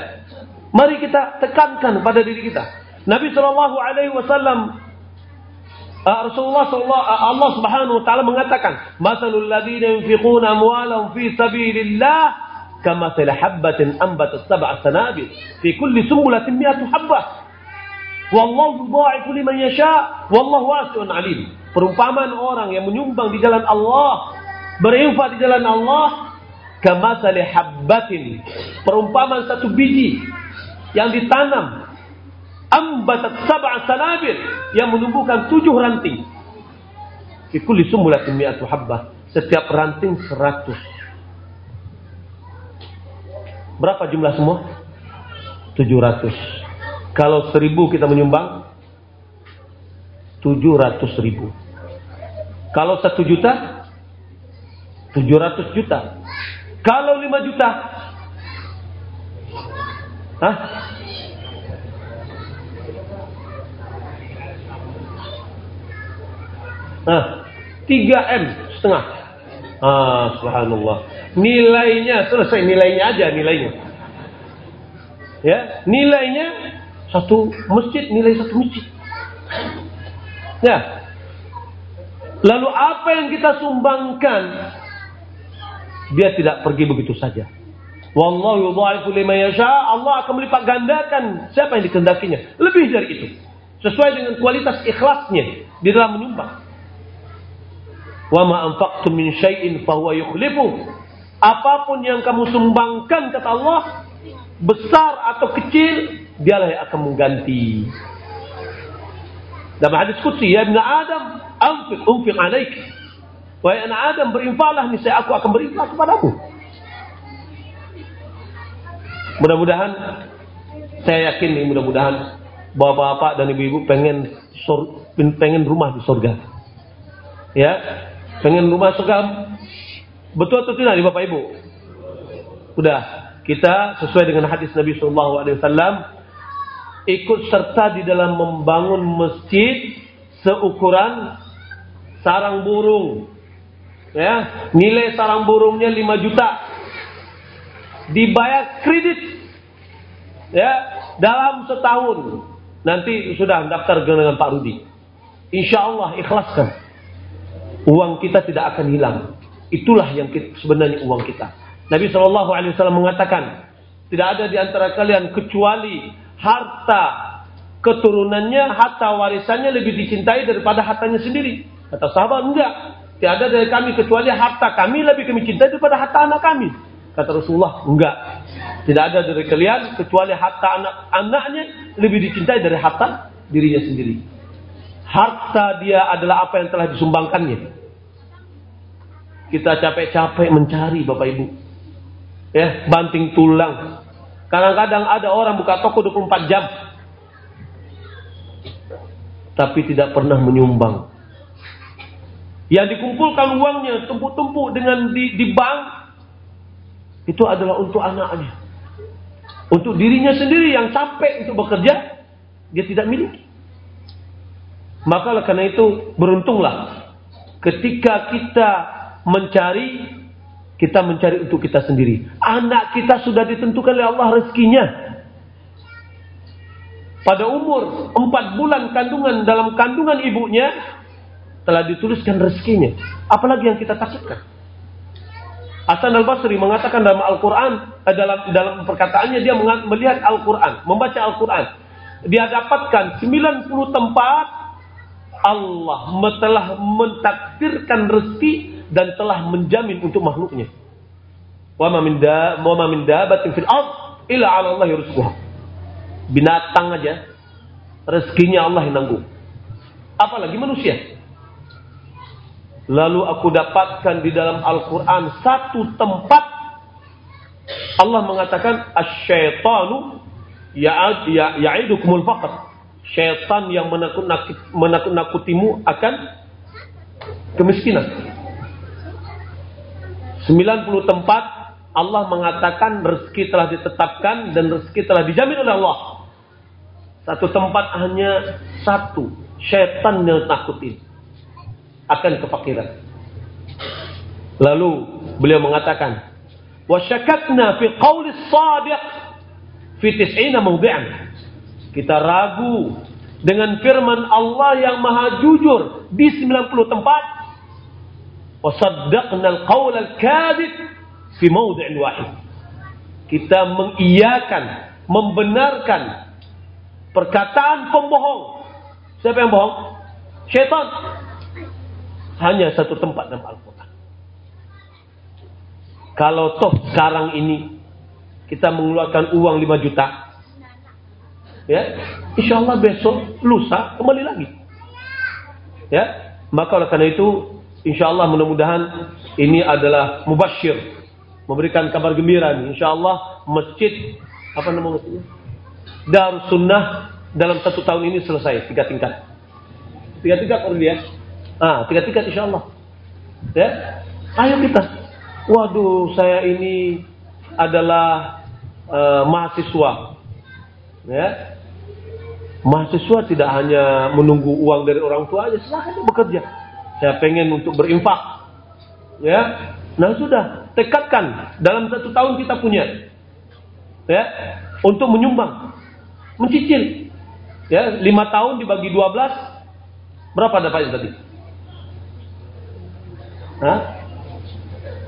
mari kita tekankan pada diri kita. Nabi Shallallahu Alaihi Wasallam Rasulullah sallallahu ah, Allah Subhanahu wa taala mengatakan, "Masalul ladzina yunfiquna amwalahum fi sabilillah kamathali habbatin anbatat sab'a sanabil fi kulli sumbulatin mi'atu habbah." Wallahu yudha'ifu liman yasha, wallahu wasi'un 'alim. Perumpamaan orang yang menyumbang di jalan Allah, berinfak di jalan Allah, kamathali habbatin. Perumpamaan satu biji yang ditanam ambatat sab'a sanabil yang menumbuhkan tujuh ranting. Fi kulli sumbulatin mi'atu habbah. Setiap ranting seratus. Berapa jumlah semua? Tujuh ratus. Kalau seribu kita menyumbang, tujuh ratus ribu. Kalau satu juta, tujuh ratus juta. Kalau lima juta, Hah? Nah, 3 M setengah. Ah, subhanallah. Nilainya selesai nilainya aja nilainya. Ya, nilainya satu masjid nilai satu masjid. Ya. Lalu apa yang kita sumbangkan? Dia tidak pergi begitu saja. Wallahu yudha'ifu liman yasha. Allah akan melipat gandakan siapa yang dikehendakinya. Lebih dari itu. Sesuai dengan kualitas ikhlasnya di dalam menyumbang. Wa ma anfaqtum min syai'in fahuwa yukhlifu. Apa pun yang kamu sumbangkan kata Allah, besar atau kecil, dialah yang akan mengganti. Dalam hadis qudsi, ya ibn Adam, anfiq unfiq alaik. Wahai anak Adam, berinfaklah niscaya aku akan berinfak kepadamu. Mudah-mudahan saya yakin nih mudah-mudahan bapak-bapak dan ibu-ibu pengen pengen rumah di surga. Ya, Pengen rumah surga betul atau tidak nih Bapak Ibu? Sudah kita sesuai dengan hadis Nabi Wasallam ikut serta di dalam membangun masjid seukuran sarang burung. Ya, nilai sarang burungnya 5 juta. Dibayar kredit. Ya, dalam setahun. Nanti sudah daftar dengan Pak Rudi. Insya Allah ikhlaskan. Uang kita tidak akan hilang. Itulah yang kita, sebenarnya uang kita. Nabi Shallallahu Alaihi Wasallam mengatakan, tidak ada di antara kalian kecuali harta keturunannya, harta warisannya lebih dicintai daripada hartanya sendiri. Kata sahabat, enggak. Tidak ada dari kami kecuali harta kami lebih kami cintai daripada harta anak kami. Kata Rasulullah, enggak. Tidak ada dari kalian kecuali harta anak-anaknya lebih dicintai dari harta dirinya sendiri. Harta dia adalah apa yang telah disumbangkannya. Kita capek-capek mencari Bapak Ibu. Ya, banting tulang. Kadang-kadang ada orang buka toko 24 jam. Tapi tidak pernah menyumbang yang dikumpulkan uangnya tumpuk-tumpuk dengan di, di bank itu adalah untuk anaknya. Untuk dirinya sendiri yang capek untuk bekerja, dia tidak miliki. Maka karena itu beruntunglah ketika kita mencari kita mencari untuk kita sendiri. Anak kita sudah ditentukan oleh Allah rezekinya. Pada umur empat bulan kandungan dalam kandungan ibunya, telah dituliskan rezekinya. Apalagi yang kita takutkan. Hasan al-Basri mengatakan dalam Al-Quran, eh, dalam, dalam perkataannya dia melihat Al-Quran, membaca Al-Quran. Dia dapatkan 90 tempat Allah telah mentakdirkan rezeki dan telah menjamin untuk makhluknya. Wa ma min da wa fil ard illa 'ala Allah. Binatang aja rezekinya Allah yang nanggung. Apalagi manusia. Lalu aku dapatkan di dalam Al-Quran satu tempat Allah mengatakan asyaitanu ya'idukumul faqr. Syaitan yang menakut-nakutimu akan kemiskinan. 90 tempat Allah mengatakan rezeki telah ditetapkan dan rezeki telah dijamin oleh Allah. Satu tempat hanya satu. Syaitan yang takutin akan kefakiran. Lalu beliau mengatakan, "Wa syakakna fi qawli shadiq fi tis'ina mawdi'an." Kita ragu dengan firman Allah yang maha jujur di 90 tempat. Wa saddaqna al-qawl al-kadhib fi. Kita mengiyakan, membenarkan perkataan pembohong. Siapa yang bohong? Syaitan hanya satu tempat dalam Al-Quran. Kalau toh sekarang ini kita mengeluarkan uang 5 juta, ya, insya Allah besok lusa kembali lagi. Ya, maka oleh karena itu, insya Allah mudah-mudahan ini adalah mubashir, memberikan kabar gembira. Insya Allah masjid apa nama masjidnya? Darus Sunnah dalam satu tahun ini selesai tiga tingkat. Tiga tingkat orang dia. Ah, tiga tingkat insya Allah. Ya, ayo kita. Waduh, saya ini adalah uh, mahasiswa. Ya, mahasiswa tidak hanya menunggu uang dari orang tua aja, silahkan bekerja. Saya pengen untuk berinfak. Ya, nah sudah tekadkan dalam satu tahun kita punya. Ya, untuk menyumbang, mencicil. Ya, lima tahun dibagi dua belas, berapa dapatnya tadi? Hah?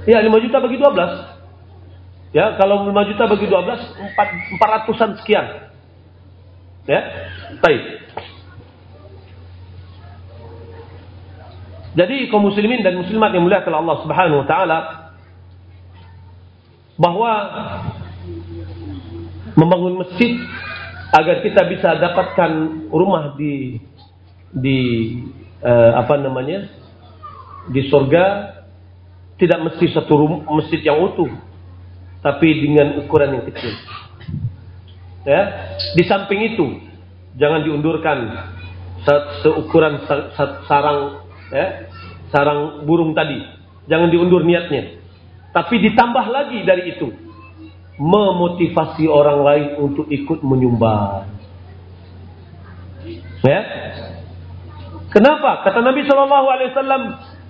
Ya 5 juta bagi 12. Ya, kalau 5 juta bagi 12 4 400-an sekian. Ya. Baik. Jadi kaum muslimin dan muslimat yang mulia kalau Allah Subhanahu wa taala bahwa membangun masjid agar kita bisa dapatkan rumah di di uh, apa namanya di surga tidak mesti satu masjid yang utuh, tapi dengan ukuran yang kecil. Ya, di samping itu jangan diundurkan seukuran sarang ya, sarang burung tadi. Jangan diundur niatnya. Tapi ditambah lagi dari itu. memotivasi orang lain untuk ikut menyumbang. Ya? Kenapa? Kata Nabi Shallallahu Alaihi Wasallam,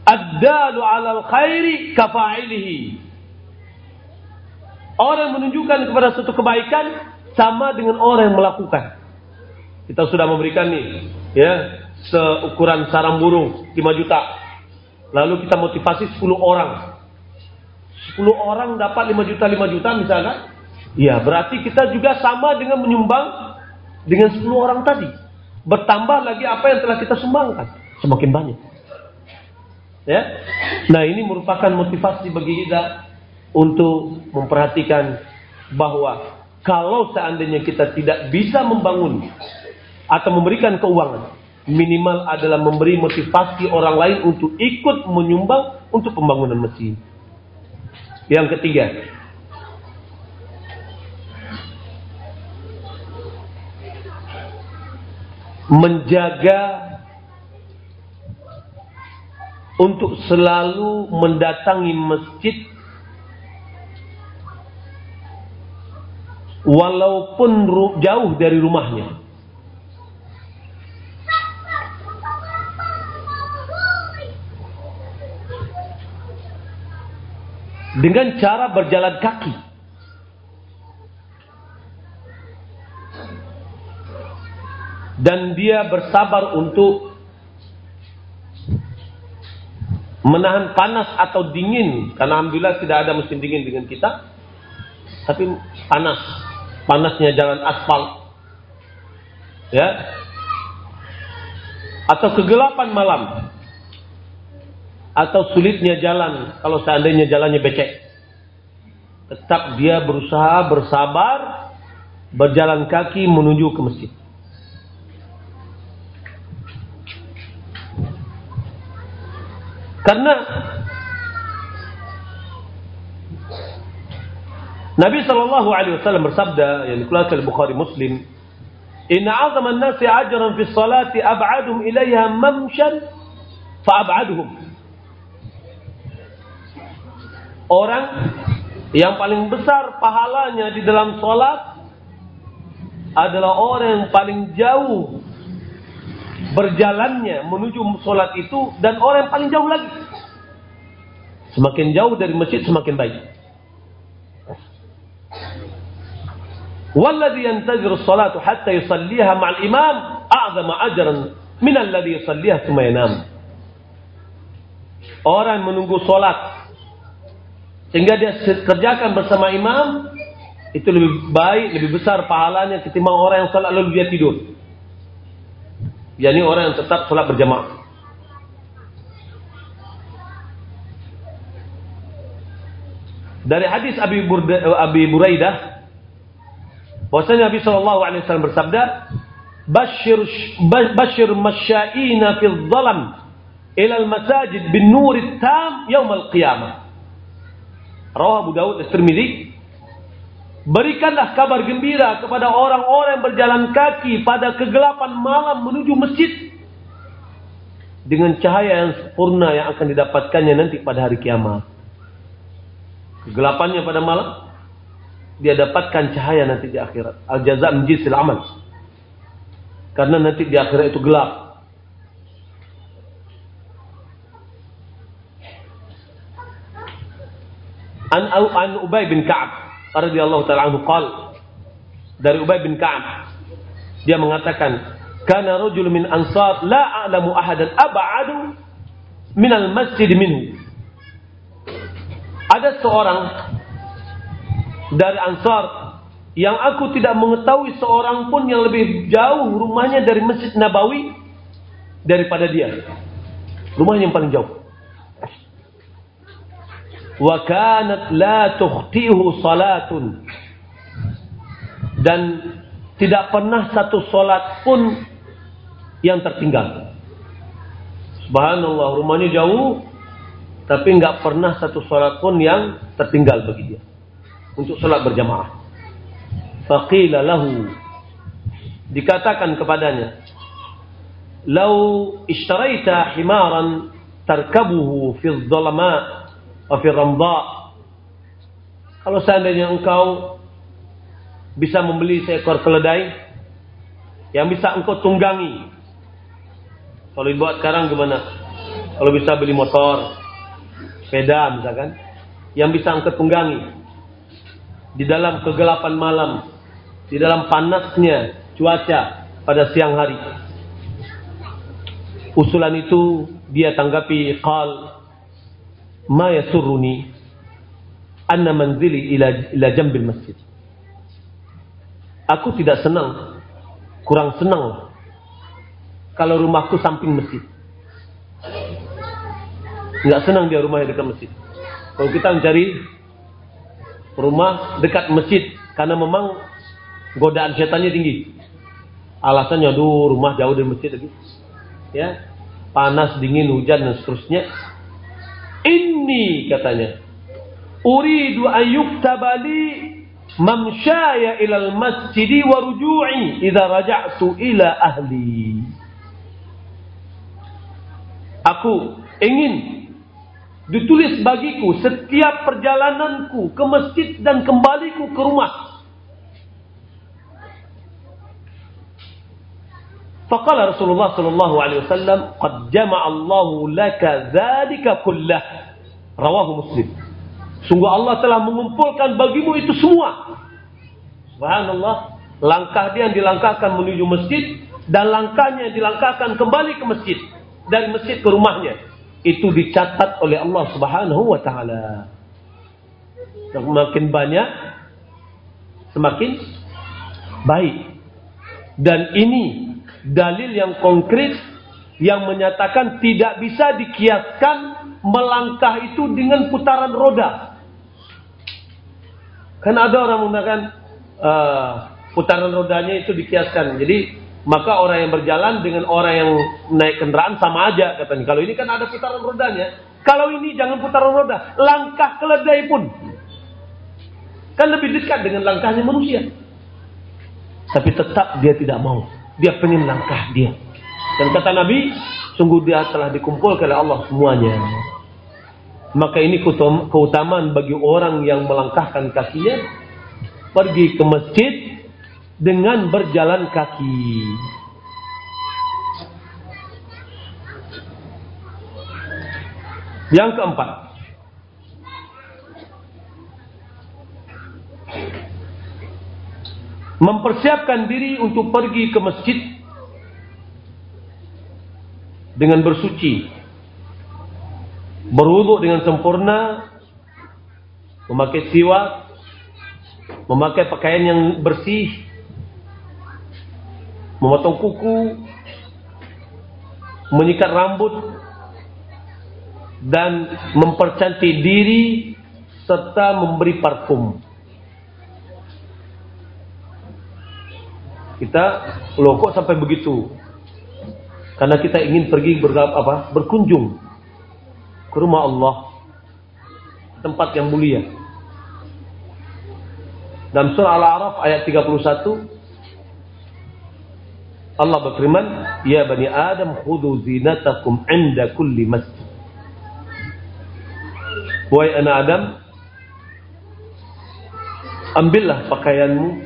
"Ad-dalu alal khairi kafa'ilihi." Orang menunjukkan kepada suatu kebaikan sama dengan orang yang melakukan. Kita sudah memberikan nih, ya, seukuran sarang burung 5 juta. Lalu kita motivasi 10 orang. 10 orang dapat 5 juta 5 juta misalnya. Ya, berarti kita juga sama dengan menyumbang dengan 10 orang tadi. Bertambah lagi apa yang telah kita sumbangkan. Semakin banyak. Ya. Nah, ini merupakan motivasi bagi kita untuk memperhatikan bahwa kalau seandainya kita tidak bisa membangun atau memberikan keuangan, minimal adalah memberi motivasi orang lain untuk ikut menyumbang untuk pembangunan masjid. Yang ketiga, menjaga untuk selalu mendatangi masjid walaupun jauh dari rumahnya. Dengan cara berjalan kaki. Dan dia bersabar untuk menahan panas atau dingin. Karena Alhamdulillah tidak ada musim dingin dengan kita. Tapi panas panasnya jalan aspal, ya, atau kegelapan malam, atau sulitnya jalan kalau seandainya jalannya becek. Tetap dia berusaha bersabar berjalan kaki menuju ke masjid. Karena Nabi Shallallahu Alaihi Wasallam bersabda yang dikeluarkan Bukhari Muslim, Inna azam nasi ajran fi salati ab'adum ilayha mamshan fa'ab'aduhum. Orang yang paling besar pahalanya di dalam salat adalah orang yang paling jauh berjalannya menuju salat itu dan orang yang paling jauh lagi. Semakin jauh dari masjid semakin baik. والذي ينتظر الصلاة حتى يصليها مع الإمام أعظم أجرا من الذي يصليها ثم ينام Orang yang menunggu sholat sehingga dia kerjakan bersama imam itu lebih baik, lebih besar pahalanya ketimbang orang yang sholat lalu dia tidur. Yani orang yang tetap sholat berjamaah. Dari hadis Abi, Burda, Abi Buraidah Bahwasanya Nabi Shallallahu Alaihi Wasallam bersabda, "Bashir bashir masyaina fil dhalam ila al masajid bin nur tam yaum al qiyamah." Rawah Abu Dawud dan. Berikanlah kabar gembira kepada orang-orang yang berjalan kaki pada kegelapan malam menuju masjid dengan cahaya yang sempurna yang akan didapatkannya nanti pada hari kiamat. Kegelapannya pada malam dia dapatkan cahaya nanti di akhirat. Al jaza min jinsil amal. Karena nanti di akhirat itu gelap. An an Ubay bin Ka'ab radhiyallahu taala anhu qal dari Ubay bin Ka'ab dia mengatakan kana rajul min ansar la a'lamu ahadan ab'adu min al-masjid minhu ada seorang dari Ansar yang aku tidak mengetahui seorang pun yang lebih jauh rumahnya dari Masjid Nabawi daripada dia. Rumahnya yang paling jauh. Wa kanat la tukhtihu salatun. Dan tidak pernah satu salat pun yang tertinggal. Subhanallah, rumahnya jauh tapi nggak pernah satu salat pun yang tertinggal bagi dia untuk sholat berjamaah. Faqila lahu dikatakan kepadanya, "Lau ishtaraita himaran tarkabuhu fi dhalama wa fi ramda." Kalau seandainya engkau bisa membeli seekor keledai yang bisa engkau tunggangi. Kalau dibuat sekarang gimana? Kalau bisa beli motor, sepeda misalkan, yang bisa engkau tunggangi di dalam kegelapan malam, di dalam panasnya cuaca pada siang hari. Usulan itu dia tanggapi qal ma yasurruni anna manzili ila ila jambil masjid. Aku tidak senang, kurang senang kalau rumahku samping masjid. Enggak senang dia rumahnya dekat masjid. Kalau kita mencari rumah dekat masjid karena memang godaan setannya tinggi. Alasannya, aduh rumah jauh dari masjid lagi. Ya, panas, dingin, hujan dan seterusnya. Ini katanya, uridu ayyuktaba li mamshaya ilal masjidi wa ruju'i idza raja'tu ila ahli. Aku ingin ditulis bagiku setiap perjalananku ke masjid dan kembaliku ke rumah. Faqala Rasulullah sallallahu alaihi wasallam, "Qad jama'a Allahu laka dzalika kullah." Rawahu Muslim. Sungguh Allah telah mengumpulkan bagimu itu semua. Subhanallah. Langkah dia yang dilangkahkan menuju masjid dan langkahnya yang dilangkahkan kembali ke masjid dari masjid ke rumahnya itu dicatat oleh Allah Subhanahu wa taala. Semakin banyak semakin baik. Dan ini dalil yang konkret yang menyatakan tidak bisa dikiaskan melangkah itu dengan putaran roda. Karena ada orang menggunakan uh, putaran rodanya itu dikiaskan. Jadi maka orang yang berjalan dengan orang yang naik kendaraan sama aja katanya. Kalau ini kan ada putaran rodanya. Kalau ini jangan putaran roda, langkah keledai pun kan lebih dekat dengan langkahnya manusia. Tapi tetap dia tidak mau. Dia pengen langkah dia. Dan kata Nabi, sungguh dia telah dikumpulkan oleh Allah semuanya. Maka ini keutamaan bagi orang yang melangkahkan kakinya pergi ke masjid dengan berjalan kaki. Yang keempat, mempersiapkan diri untuk pergi ke masjid dengan bersuci berwuduk dengan sempurna, memakai siwak, memakai pakaian yang bersih, memotong kuku, menyikat rambut, dan mempercantik diri serta memberi parfum. Kita lokok sampai begitu. Karena kita ingin pergi ber, apa, berkunjung ke rumah Allah tempat yang mulia dalam surah Al-A'raf ayat 31 Allah berfirman ya bani Adam khudhu zinatakum inda kulli masjid wahai anak Adam ambillah pakaianmu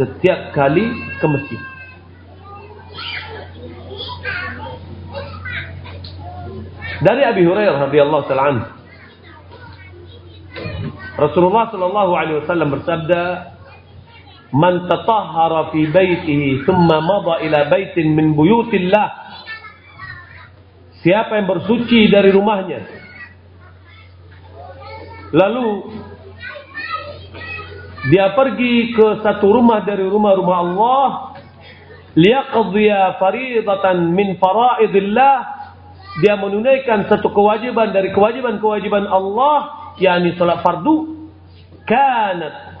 setiap kali ke masjid Dari Abi Hurairah radhiyallahu taala Rasulullah sallallahu alaihi wasallam bersabda, "Man tatahhara fi baitihi thumma madha ila baitin min buyutillah" Siapa yang bersuci dari rumahnya? Lalu dia pergi ke satu rumah dari rumah-rumah Allah. Liyaqdiya faridatan min faraidillah. Dia menunaikan satu kewajiban dari kewajiban-kewajiban Allah yakni salat fardu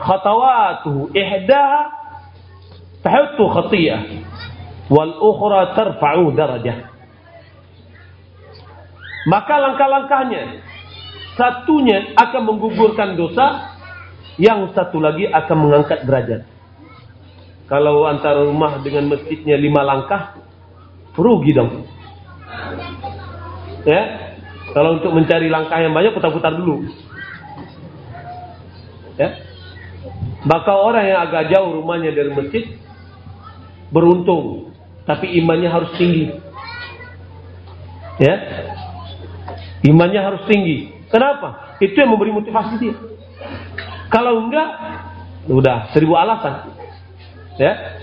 khatawatuhu ihdaha tahuttu khatiyah wal ukhra tarfa'u darajah. Maka langkah-langkahnya satunya akan menggugurkan dosa yang satu lagi akan mengangkat derajat. Kalau antara rumah dengan masjidnya lima langkah rugi dong. Ya, kalau untuk mencari langkah yang banyak putar-putar dulu. Ya. Maka orang yang agak jauh rumahnya dari masjid beruntung, tapi imannya harus tinggi. Ya. Imannya harus tinggi. Kenapa? Itu yang memberi motivasi dia. Kalau enggak, udah seribu alasan. Ya.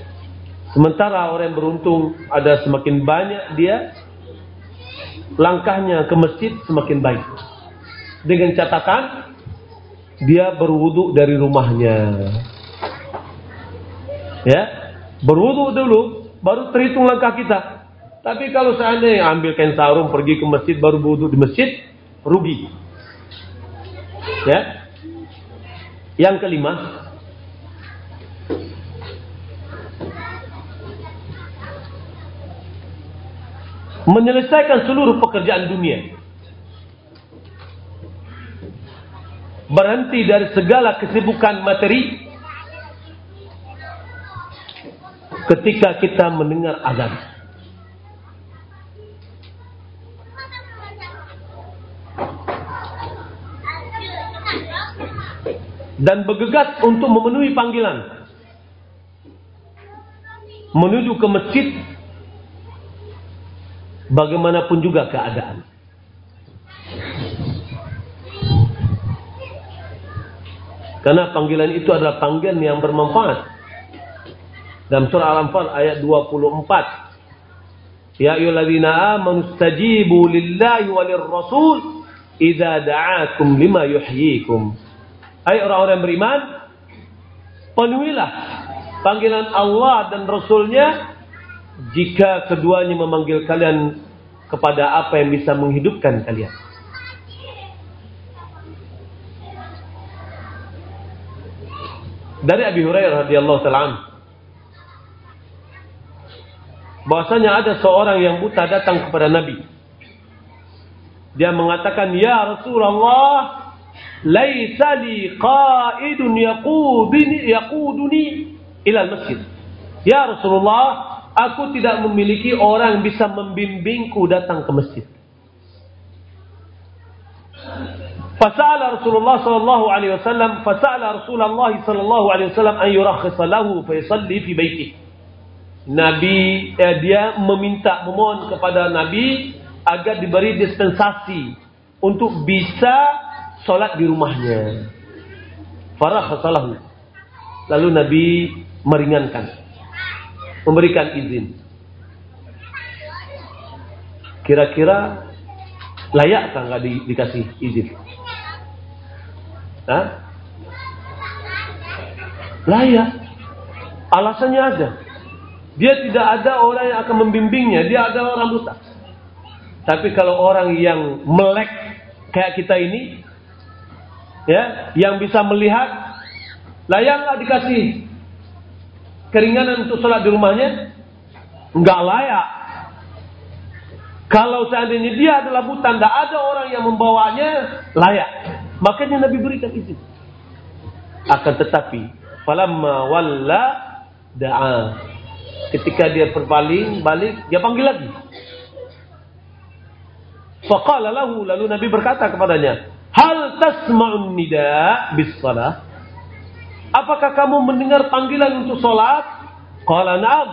Sementara orang yang beruntung ada semakin banyak dia langkahnya ke masjid semakin baik. Dengan catatan dia berwudu dari rumahnya. Ya, berwudu dulu baru terhitung langkah kita. Tapi kalau seandainya ambil kain sarung pergi ke masjid baru wudu di masjid, rugi. Ya. Yang kelima, menyelesaikan seluruh pekerjaan dunia. Berhenti dari segala kesibukan materi ketika kita mendengar azan. Dan bergegas untuk memenuhi panggilan. Menuju ke masjid bagaimanapun juga keadaan. Karena panggilan itu adalah panggilan yang bermanfaat. Dalam surah Al-Anfal ayat 24. Ya ayyuhalladzina amanu stajibu lillahi walir rasul idza da'akum lima yuhyikum. Hai orang-orang beriman, penuhilah panggilan Allah dan Rasulnya jika keduanya memanggil kalian kepada apa yang bisa menghidupkan kalian. Dari Abi Hurairah radhiyallahu taala bahwasanya ada seorang yang buta datang kepada Nabi. Dia mengatakan, "Ya Rasulullah, laisa li qa'idun yaquduni yaquduni ila masjid." Ya Rasulullah, aku tidak memiliki orang yang bisa membimbingku datang ke masjid. Fasala Rasulullah sallallahu alaihi wasallam, fasala Rasulullah sallallahu alaihi wasallam an yurakhis lahu fa yusalli fi baiti. Nabi eh, dia meminta memohon kepada Nabi agar diberi dispensasi untuk bisa solat di rumahnya. Farah Lalu Nabi meringankan memberikan izin. Kira-kira layak nggak di, dikasih izin? Hah? Layak. Alasannya ada. Dia tidak ada orang yang akan membimbingnya. Dia adalah orang buta. Tapi kalau orang yang melek kayak kita ini, ya, yang bisa melihat, layak nggak dikasih keringanan untuk sholat di rumahnya? Enggak layak. Kalau seandainya dia adalah buta, tidak ada orang yang membawanya, layak. Makanya Nabi berikan izin. Akan tetapi, falamma walla da'a. Ketika dia berpaling, balik, dia panggil lagi. Faqala lahu, lalu Nabi berkata kepadanya, Hal tasma'un nida bis? Apakah kamu mendengar panggilan untuk sholat? Qala na'am.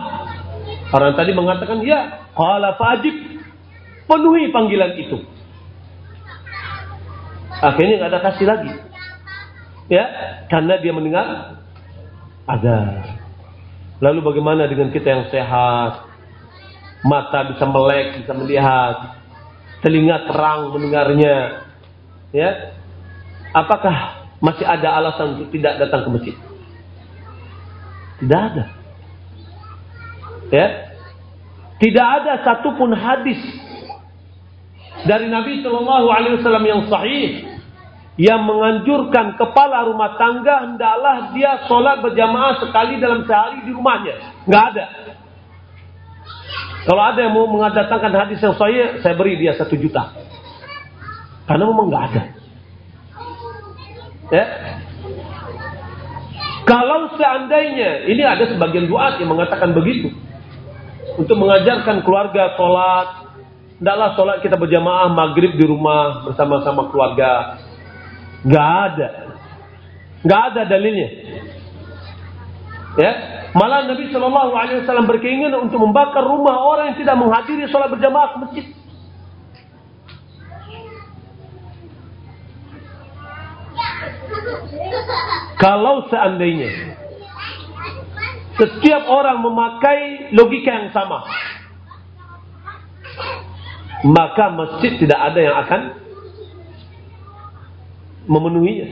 Orang tadi mengatakan ya. Qala fajib. Penuhi panggilan itu. Akhirnya nggak ada kasih lagi. Ya, karena dia mendengar ada. Lalu bagaimana dengan kita yang sehat? Mata bisa melek, bisa melihat. Telinga terang mendengarnya. Ya. Apakah masih ada alasan untuk tidak datang ke masjid? Tidak ada. Ya. Tidak ada satupun hadis dari Nabi Shallallahu Alaihi Wasallam yang sahih yang menganjurkan kepala rumah tangga hendaklah dia sholat berjamaah sekali dalam sehari di rumahnya. Nggak ada. Kalau ada yang mau mengadatangkan hadis yang sahih, saya beri dia satu juta. Karena memang nggak ada. Ya. Kalau seandainya ini ada sebagian doa yang mengatakan begitu untuk mengajarkan keluarga sholat, tidaklah sholat kita berjamaah maghrib di rumah bersama-sama keluarga, nggak ada. Nggak ada dalilnya. Ya, malah Nabi Shallallahu Alaihi Wasallam berkeinginan untuk membakar rumah orang yang tidak menghadiri sholat berjamaah ke masjid. Kalau seandainya setiap orang memakai logika yang sama, maka masjid tidak ada yang akan memenuhinya.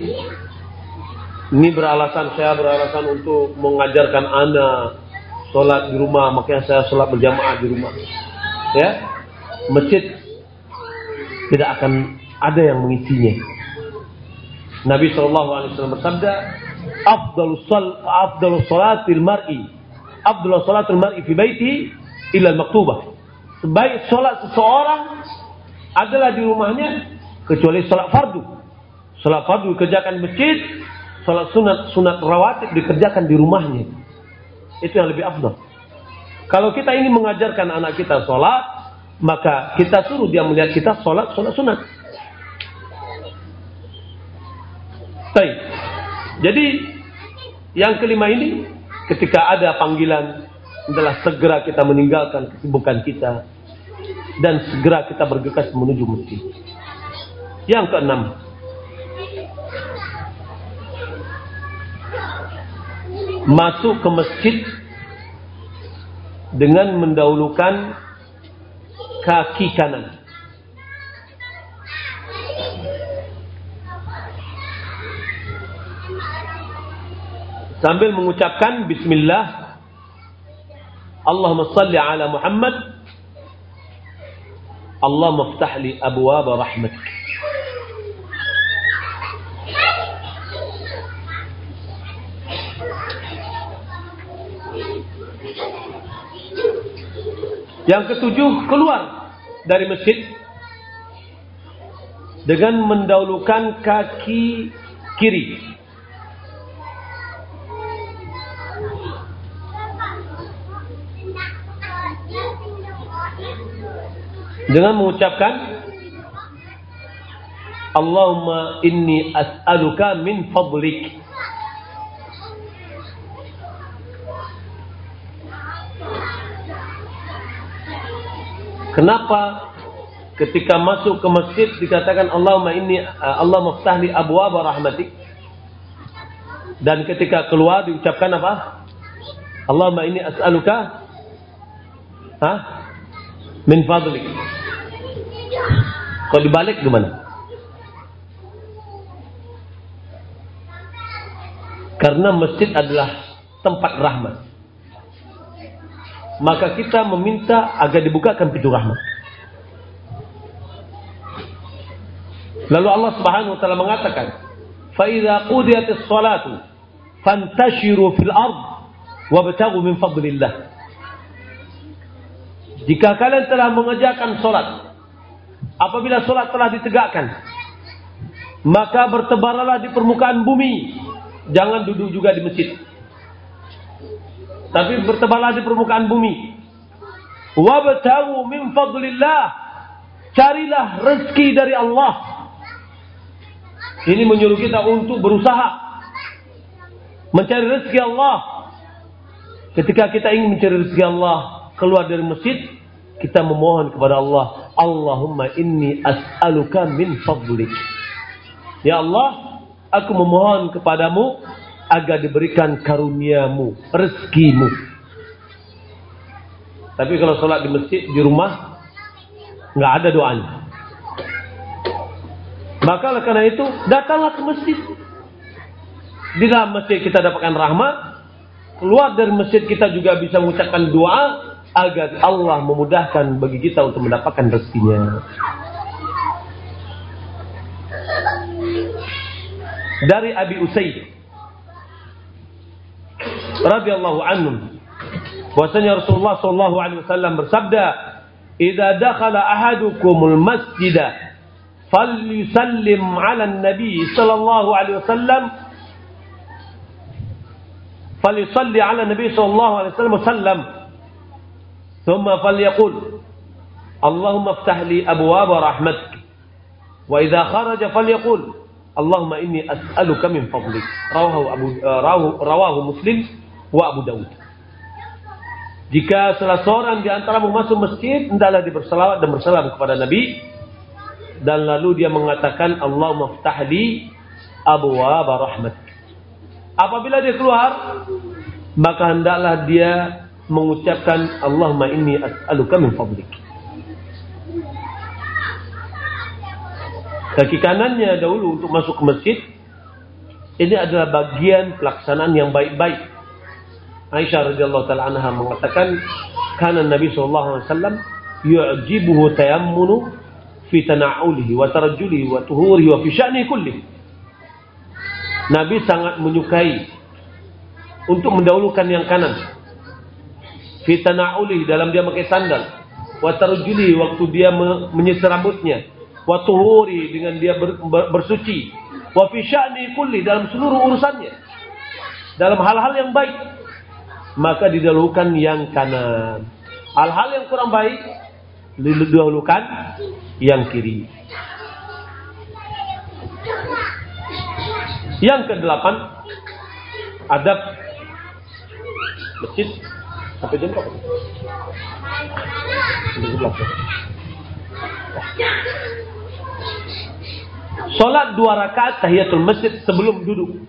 Ini beralasan saya beralasan untuk mengajarkan anak sholat di rumah, makanya saya sholat berjamaah di rumah. Ya, masjid tidak akan ada yang mengisinya. Nabi Shallallahu Alaihi Wasallam bersabda, "Afdal sal, afdal salatil mar'i, afdal salatil mar'i fi baiti illa maktubah." Sebaik sholat seseorang adalah di rumahnya kecuali sholat fardu. Sholat fardu dikerjakan di masjid, sholat sunat sunat rawatib dikerjakan di rumahnya. Itu yang lebih afdal. Kalau kita ini mengajarkan anak kita sholat, maka kita suruh dia melihat kita sholat sholat sunat. Baik. Jadi yang kelima ini ketika ada panggilan adalah segera kita meninggalkan kesibukan kita dan segera kita bergegas menuju masjid. Yang keenam, masuk ke masjid dengan mendahulukan kaki kanan. Sambil mengucapkan bismillah Allahumma salli ala Muhammad Allah maftah li abwab rahmatik Yang ketujuh keluar dari masjid dengan mendahulukan kaki kiri. Dengan mengucapkan Allahumma inni as'aluka min fadlik Kenapa ketika masuk ke masjid dikatakan Allahumma inni Allah muftahli abwaab rahmatik dan ketika keluar diucapkan apa? Allahumma inni as'aluka ha? min fadlik. Kalau dibalik gimana? Karena masjid adalah tempat rahmat maka kita meminta agar dibukakan pintu rahmat. Lalu Allah Subhanahu wa taala mengatakan, "Fa idza qudiyatis salatu fantashiru fil ard wabtaghu min fadlillah." Jika kalian telah mengerjakan salat, apabila salat telah ditegakkan, maka bertebaranlah di permukaan bumi, jangan duduk juga di masjid tapi bertebaran di permukaan bumi. Wabtahu min fadlillah. Carilah rezeki dari Allah. Ini menyuruh kita untuk berusaha mencari rezeki Allah. Ketika kita ingin mencari rezeki Allah, keluar dari masjid, kita memohon kepada Allah, Allahumma inni as'aluka min fadlik. Ya Allah, aku memohon kepadamu agar diberikan karuniamu, rezekimu. Tapi kalau sholat di masjid, di rumah, nggak ada doanya. Maka karena itu, datanglah ke masjid. Di dalam masjid kita dapatkan rahmat, keluar dari masjid kita juga bisa mengucapkan doa agar Allah memudahkan bagi kita untuk mendapatkan rezekinya. Dari Abi Usaid radhiyallahu anhum bahwasanya Rasulullah sallallahu alaihi wasallam bersabda "Idza dakhala ahadukumul masjida falyusallim 'ala an-nabi sallallahu alaihi wasallam falyusalli 'ala an-nabi sallallahu alaihi wasallam sallam thumma falyaqul Allahumma iftah li abwaab rahmatik wa idza kharaja falyaqul Allahumma inni as'aluka min fadlik. Rawahu Abu uh, rawahu, Muslim wa Abu Dawud. Jika salah seorang di antara masuk masjid, hendaklah dia bersalawat dan bersalam kepada Nabi dan lalu dia mengatakan Allahumma ftahli abwaab rahmat. Apabila dia keluar, maka hendaklah dia mengucapkan Allahumma inni as'aluka min fadlik. Kaki kanannya dahulu untuk masuk ke masjid ini adalah bagian pelaksanaan yang baik-baik. Aisyah radhiyallahu taala anha mengatakan, "Kana Nabi sallallahu alaihi wasallam yu'jibuhu tayammunu fi tana'ulihi wa tarajjulihi wa tuhurihi wa fi sya'ni kulli." Nabi sangat menyukai untuk mendahulukan yang kanan. Fi tana'ulihi dalam dia pakai sandal, wa tarajjulihi waktu dia menyisir rambutnya, wa tuhuri dengan dia ber, ber, bersuci. Wa fi sya'ni kulli dalam seluruh urusannya. Dalam hal-hal yang baik. Maka didahulukan yang kanan. Hal-hal yang kurang baik didahulukan yang kiri. Yang kedelapan adab. Masjid. Sampai jam berapa? Sholat dua rakaat tahiyatul masjid sebelum duduk.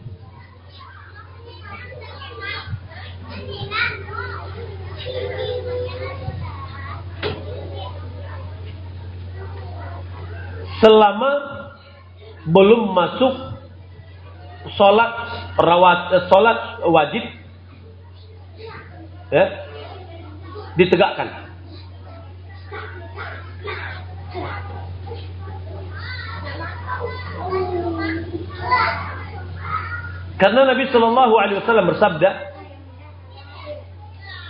Selama belum masuk sholat rawat eh, sholat wajib ya ditegakkan Karena Nabi Shallallahu Alaihi Wasallam bersabda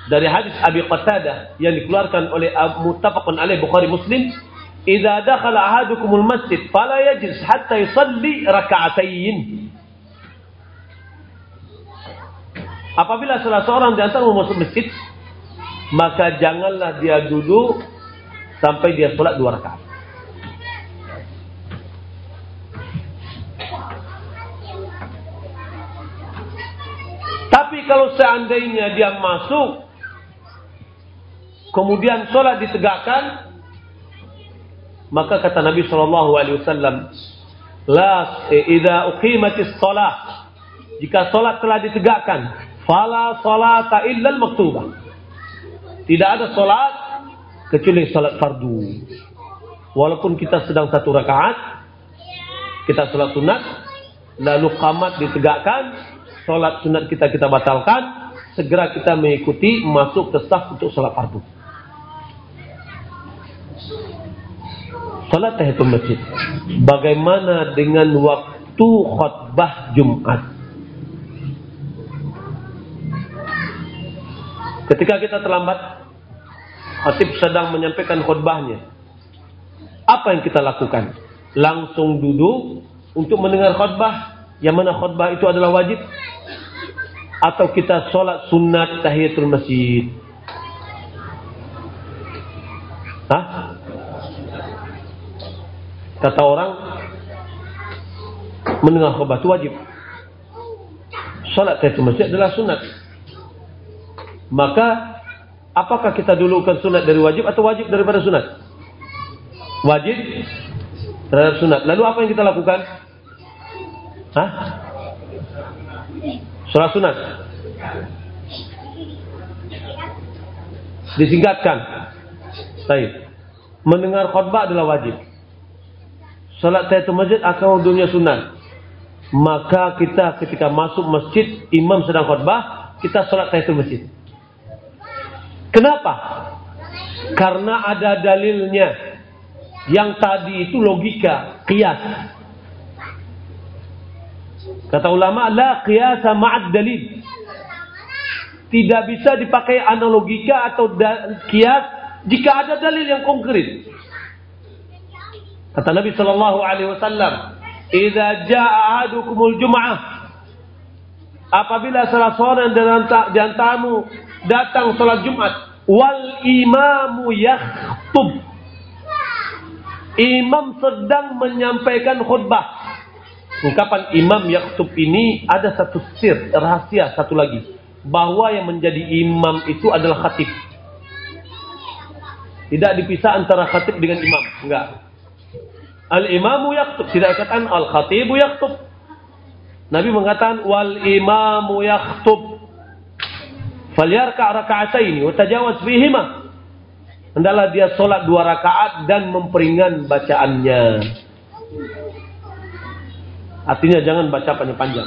dari hadis Abi Qatadah yang dikeluarkan oleh Muttafaqun alaih Bukhari Muslim, "Idza dakhala ahadukumul masjid fala yajlis hatta yusalli raka'atain." Apabila salah seorang di antara masuk masjid, maka janganlah dia duduk sampai dia sholat dua rakaat. Tapi kalau seandainya dia masuk, kemudian sholat ditegakkan, maka kata Nabi Shallallahu Alaihi Wasallam, la ida uqimatis sholat, jika sholat telah ditegakkan, fala sholata illal maktubah. Tidak ada sholat kecuali sholat fardu. Walaupun kita sedang satu rakaat, kita sholat sunat, lalu qamat ditegakkan, sholat sunat kita kita batalkan, segera kita mengikuti masuk ke saf untuk sholat fardu. Sholat tahiyatul masjid. Bagaimana dengan waktu khutbah Jumat? Ketika kita terlambat, khatib sedang menyampaikan khutbahnya. Apa yang kita lakukan? Langsung duduk untuk mendengar khutbah. Yang mana khutbah itu adalah wajib atau kita sholat sunat tahiyatul masjid? Hah? Kata orang mendengar khutbah itu wajib. Sholat tahiyatul masjid adalah sunat. Maka apakah kita dulukan sunat dari wajib atau wajib daripada sunat? Wajib terhadap sunat. Lalu apa yang kita lakukan? Hah? Sholat sunat. Disingkatkan. Baik. Mendengar khutbah adalah wajib. Salat tahiyatul masjid akan dunia sunat. Maka kita ketika masuk masjid, imam sedang khutbah, kita salat tahiyatul masjid. Kenapa? Karena ada dalilnya. Yang tadi itu logika, kias. Kata ulama, la qiyasa ma'ad dalil. Tidak bisa dipakai analogika atau kias jika ada dalil yang konkret. Kata Nabi sallallahu alaihi wasallam, "Idza jaa ahadukumul jum'ah" Apabila salah seorang di antaramu datang salat Jumat, wal imamu yakhtub. Imam sedang menyampaikan khutbah ungkapan Imam Yaktub ini ada satu sir, rahasia satu lagi. Bahwa yang menjadi imam itu adalah khatib. Tidak dipisah antara khatib dengan imam. Enggak. Al-imamu yaktub. Tidak katakan al-khatibu yaktub. Nabi mengatakan wal imamu yaktub. Falyarka raka'ataini wa tajawaz fihima. Hendaklah dia solat dua rakaat dan memperingan bacaannya. Artinya jangan baca panjang-panjang.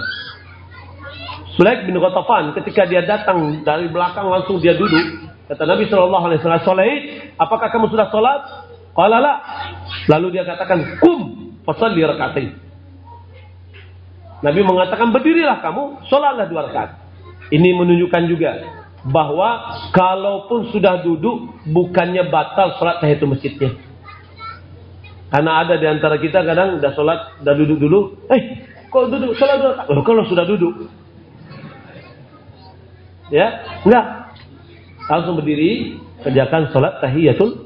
Sulaik bin Qatafan ketika dia datang dari belakang langsung dia duduk. Kata Nabi Shallallahu Alaihi Wasallam, apakah kamu sudah sholat? Qala la. Lalu dia katakan, kum di rakaatain. Nabi mengatakan, berdirilah kamu, sholatlah dua rakaat. Ini menunjukkan juga bahwa kalaupun sudah duduk, bukannya batal sholat tahiyatul masjidnya. Karena ada di antara kita kadang udah sholat, udah duduk dulu, eh, kok duduk sholat rakaat? Oh, kalau sudah duduk, ya, enggak langsung berdiri kerjakan sholat tahiyatul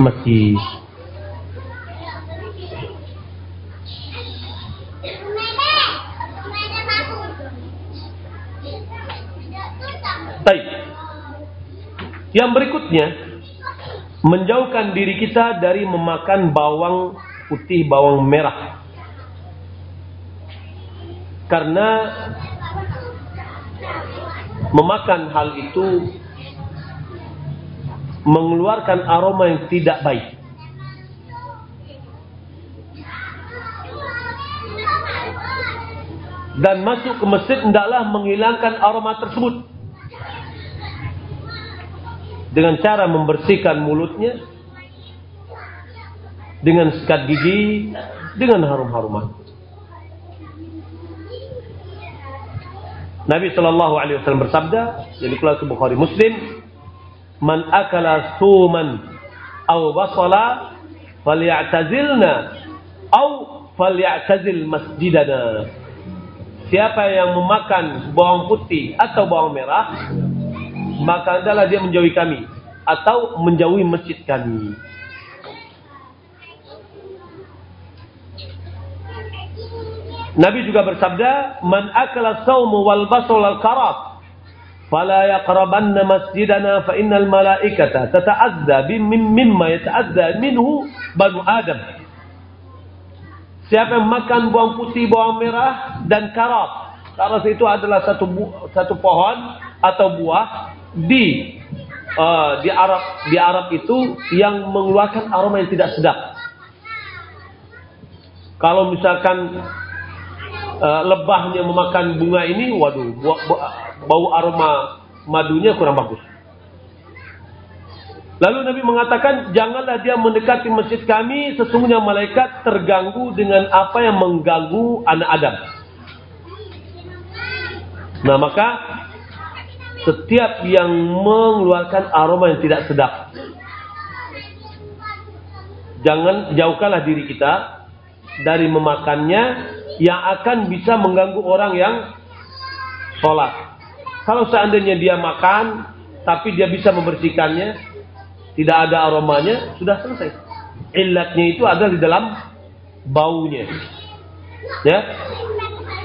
masjid. Baik. Yang berikutnya menjauhkan diri kita dari memakan bawang putih, bawang merah. Karena memakan hal itu mengeluarkan aroma yang tidak baik. Dan masuk ke masjid hendaklah menghilangkan aroma tersebut. Dengan cara membersihkan mulutnya. Dengan sikat gigi. Dengan harum-haruman. Nabi Shallallahu Alaihi Wasallam bersabda, yang dikeluarkan Bukhari Muslim, man akala suman aw basala falyatazilna aw falyatazil masjidana siapa yang memakan bawang putih atau bawang merah maka adalah dia menjauhi kami atau menjauhi masjid kami. Nabi juga bersabda, "Man akala sawmu wal basal al karat, fala yaqrabanna masjidana fa innal malaikata tata'azza bim mimma yata'azza minhu banu Adam." Siapa yang makan bawang putih, bawang merah dan karat. Karab itu adalah satu satu pohon atau buah di uh, di Arab di Arab itu yang mengeluarkan aroma yang tidak sedap. Kalau misalkan uh, lebahnya memakan bunga ini, waduh, bau aroma madunya kurang bagus. Lalu Nabi mengatakan, janganlah dia mendekati masjid kami, sesungguhnya malaikat terganggu dengan apa yang mengganggu anak Adam. Nah maka, setiap yang mengeluarkan aroma yang tidak sedap, jangan jauhkanlah diri kita dari memakannya yang akan bisa mengganggu orang yang sholat. Kalau seandainya dia makan, tapi dia bisa membersihkannya, tidak ada aromanya, sudah selesai. Ilatnya itu ada di dalam baunya. Ya.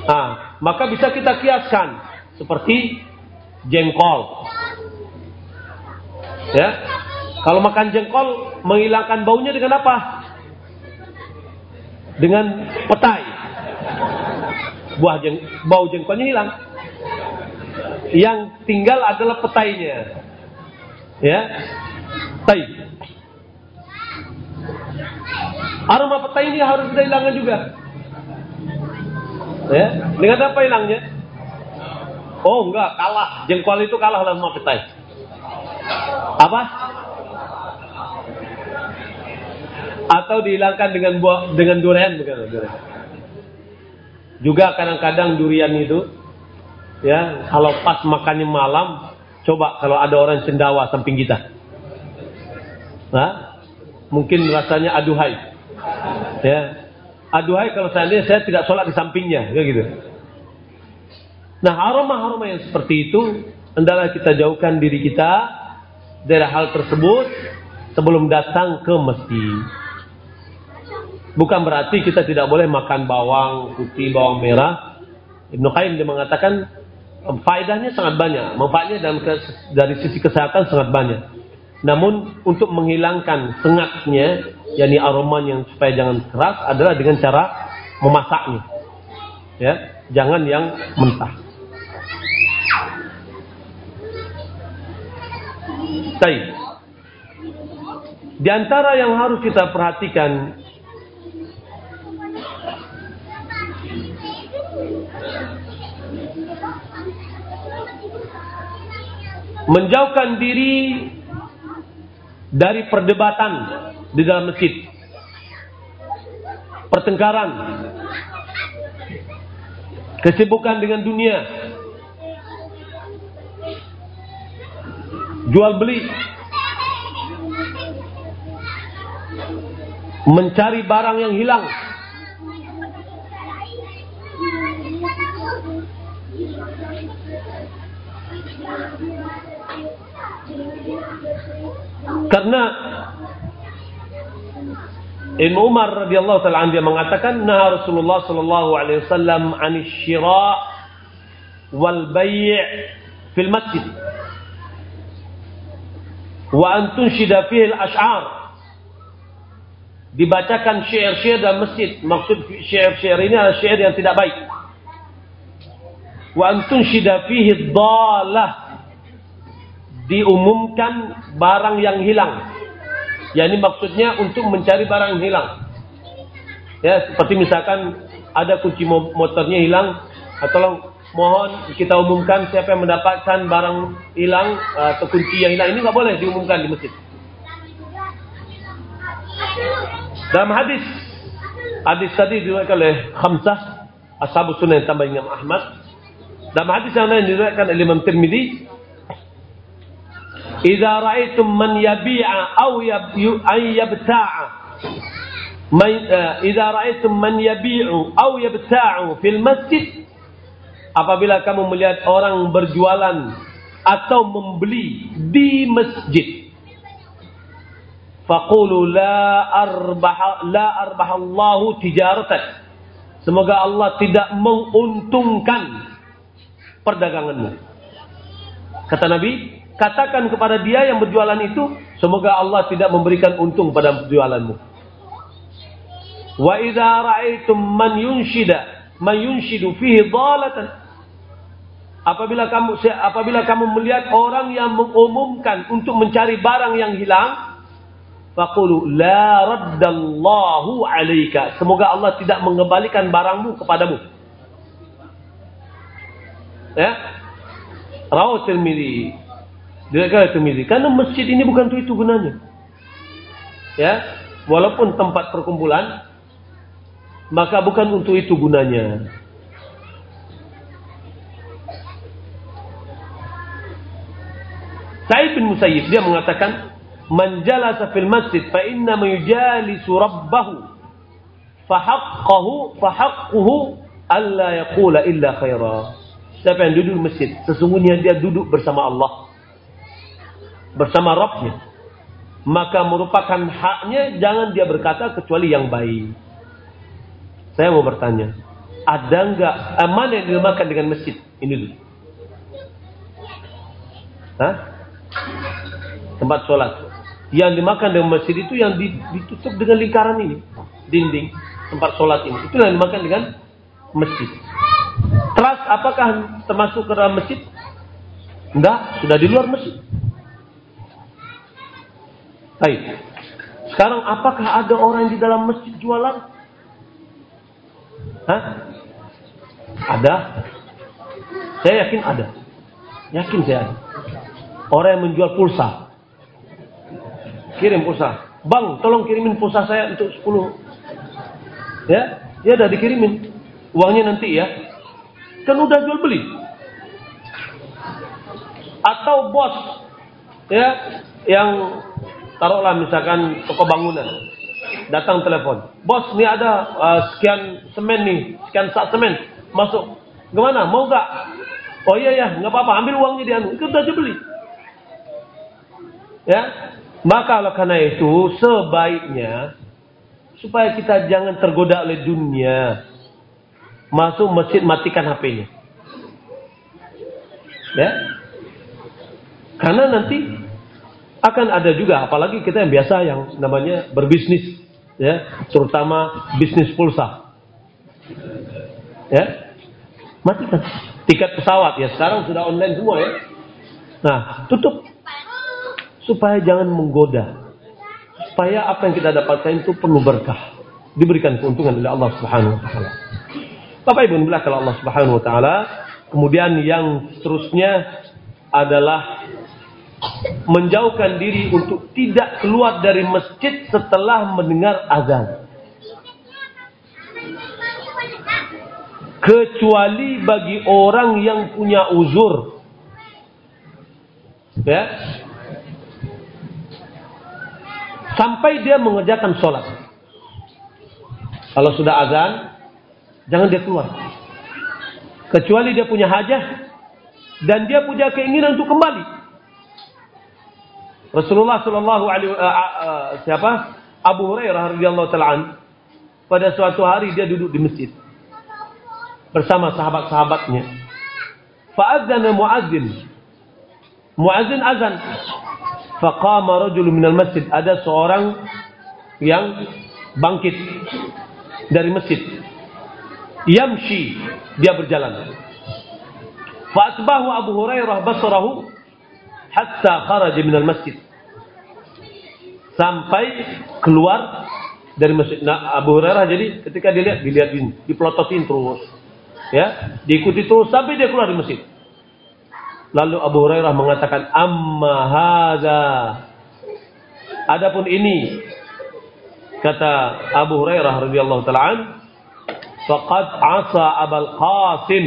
Nah, maka bisa kita kiaskan seperti jengkol. Ya. Kalau makan jengkol menghilangkan baunya dengan apa? Dengan petai. Buah jeng, bau jengkolnya hilang yang tinggal adalah petainya. Ya. Tai. Aroma petai ini harus kita hilangkan juga. Ya. Dengan apa hilangnya? Oh enggak, kalah. Jengkol itu kalah sama petai. Apa? Atau dihilangkan dengan buah dengan durian bukan Juga kadang-kadang durian itu Ya, kalau pas makannya malam, coba kalau ada orang cendawa samping kita. Nah, mungkin rasanya aduhai. Ya. Aduhai kalau seandainya saya tidak sholat di sampingnya, ya gitu. Nah, aroma-aroma yang seperti itu hendaklah kita jauhkan diri kita dari hal tersebut sebelum datang ke masjid. Bukan berarti kita tidak boleh makan bawang putih, bawang merah. Ibnu Qayyim dia mengatakan faedahnya sangat banyak, manfaatnya dalam dari sisi kesehatan sangat banyak. Namun untuk menghilangkan sengatnya, yakni aromanya supaya jangan keras adalah dengan cara memasaknya. Ya, jangan yang mentah. Baik. Di antara yang harus kita perhatikan menjauhkan diri dari perdebatan di dalam masjid. Pertengkaran. Kesibukan dengan dunia. Jual beli. Mencari barang yang hilang. Karena Ibn Umar radhiyallahu taala dia mengatakan nah Rasulullah sallallahu alaihi wasallam an syira wal bai' fil masjid wa an tunshida fihi al ash'ar dibacakan syair-syair dalam masjid maksud syair-syair ini adalah syair yang tidak baik wa an tunshida fihi dhalah diumumkan barang yang hilang. Ya ini maksudnya untuk mencari barang yang hilang. Ya seperti misalkan ada kunci motornya hilang, atau mohon kita umumkan siapa yang mendapatkan barang hilang atau kunci yang hilang ini nggak boleh diumumkan di masjid. Dalam hadis hadis tadi diriwayatkan oleh Khamsah Ashabus Sunan tambah Imam Ahmad. Dalam hadis yang lain diriwayatkan oleh Imam Tirmidzi Idza ra'aitum man yabi'a aw an yabta'a man idza ra'aitum man yabi'u aw yabta'u fil masjid apabila kamu melihat orang berjualan atau membeli di masjid faqulu la la tijaratan semoga Allah tidak menguntungkan perdaganganmu kata Nabi katakan kepada dia yang berjualan itu, semoga Allah tidak memberikan untung pada jualanmu. Wa idza man yunshida man yunshidu fihi dhalatan Apabila kamu apabila kamu melihat orang yang mengumumkan untuk mencari barang yang hilang, faqulu la raddallahu alaika. Semoga Allah tidak mengembalikan barangmu kepadamu. Ya. Rawu Tirmizi Diriwayatkan Tirmizi. Karena masjid ini bukan itu gunanya. Ya, walaupun tempat perkumpulan, maka bukan untuk itu gunanya. Sa'id bin Musayyib dia mengatakan, "Man jalasa fil masjid fa inna ma yujalisu rabbahu fa haqqahu fa haqquhu alla yaqula illa khaira." Siapa yang duduk di masjid, sesungguhnya dia duduk bersama Allah bersama Rabbnya. Maka merupakan haknya jangan dia berkata kecuali yang baik. Saya mau bertanya, ada enggak eh, mana yang dinamakan dengan masjid? Ini dulu. Hah? Tempat sholat. Yang dimakan dengan masjid itu yang ditutup dengan lingkaran ini. Dinding. Tempat sholat ini. Itu yang dimakan dengan masjid. Teras apakah termasuk ke dalam masjid? Enggak, sudah di luar masjid. Baik. Sekarang apakah ada orang di dalam masjid jualan? Hah? Ada. Saya yakin ada. Yakin saya ada. Orang yang menjual pulsa. Kirim pulsa. Bang, tolong kirimin pulsa saya untuk 10. Ya, ya udah dikirimin. Uangnya nanti ya. Kan udah jual beli. Atau bos ya yang taruhlah misalkan toko bangunan datang telepon. Bos ini ada uh, sekian semen nih sekian sak semen. Masuk. Gimana mau gak oh iya ya nggak apa-apa ambil uangnya di anu itu udah beli. Ya? Maka oleh karena itu sebaiknya supaya kita jangan tergoda oleh dunia. Masuk masjid matikan HP-nya. Ya. Karena nanti akan ada juga apalagi kita yang biasa yang namanya berbisnis ya, terutama bisnis pulsa. Ya. Matikan tiket pesawat ya sekarang sudah online semua ya. Nah, tutup supaya jangan menggoda. Supaya apa yang kita dapatkan itu penuh berkah. Diberikan keuntungan oleh Allah Subhanahu wa taala. Bapak Ibu kalau Allah Subhanahu wa taala, kemudian yang seterusnya adalah menjauhkan diri untuk tidak keluar dari masjid setelah mendengar azan. Kecuali bagi orang yang punya uzur. Ya. Sampai dia mengerjakan sholat. Kalau sudah azan, jangan dia keluar. Kecuali dia punya hajah dan dia punya keinginan untuk kembali. Rasulullah Shallallahu Alaihi uh, uh, siapa Abu Hurairah radhiyallahu taala pada suatu hari dia duduk di masjid bersama sahabat-sahabatnya. Fa'adzana muadzin. Muadzin azan. Faqama rajul minal masjid. Ada seorang yang bangkit dari masjid. Yamshi. Dia berjalan. Fa'asbahu Abu Hurairah basarahu hatta kharaja minal masjid. Sampai keluar dari masjid. Nah, Abu Hurairah jadi ketika dilihat dilihatin, dipelototin terus. Ya, diikuti terus sampai dia keluar dari masjid. Lalu Abu Hurairah mengatakan, "Amma hadza." Adapun ini kata Abu Hurairah radhiyallahu taala an, faqad asa Abul Qasim.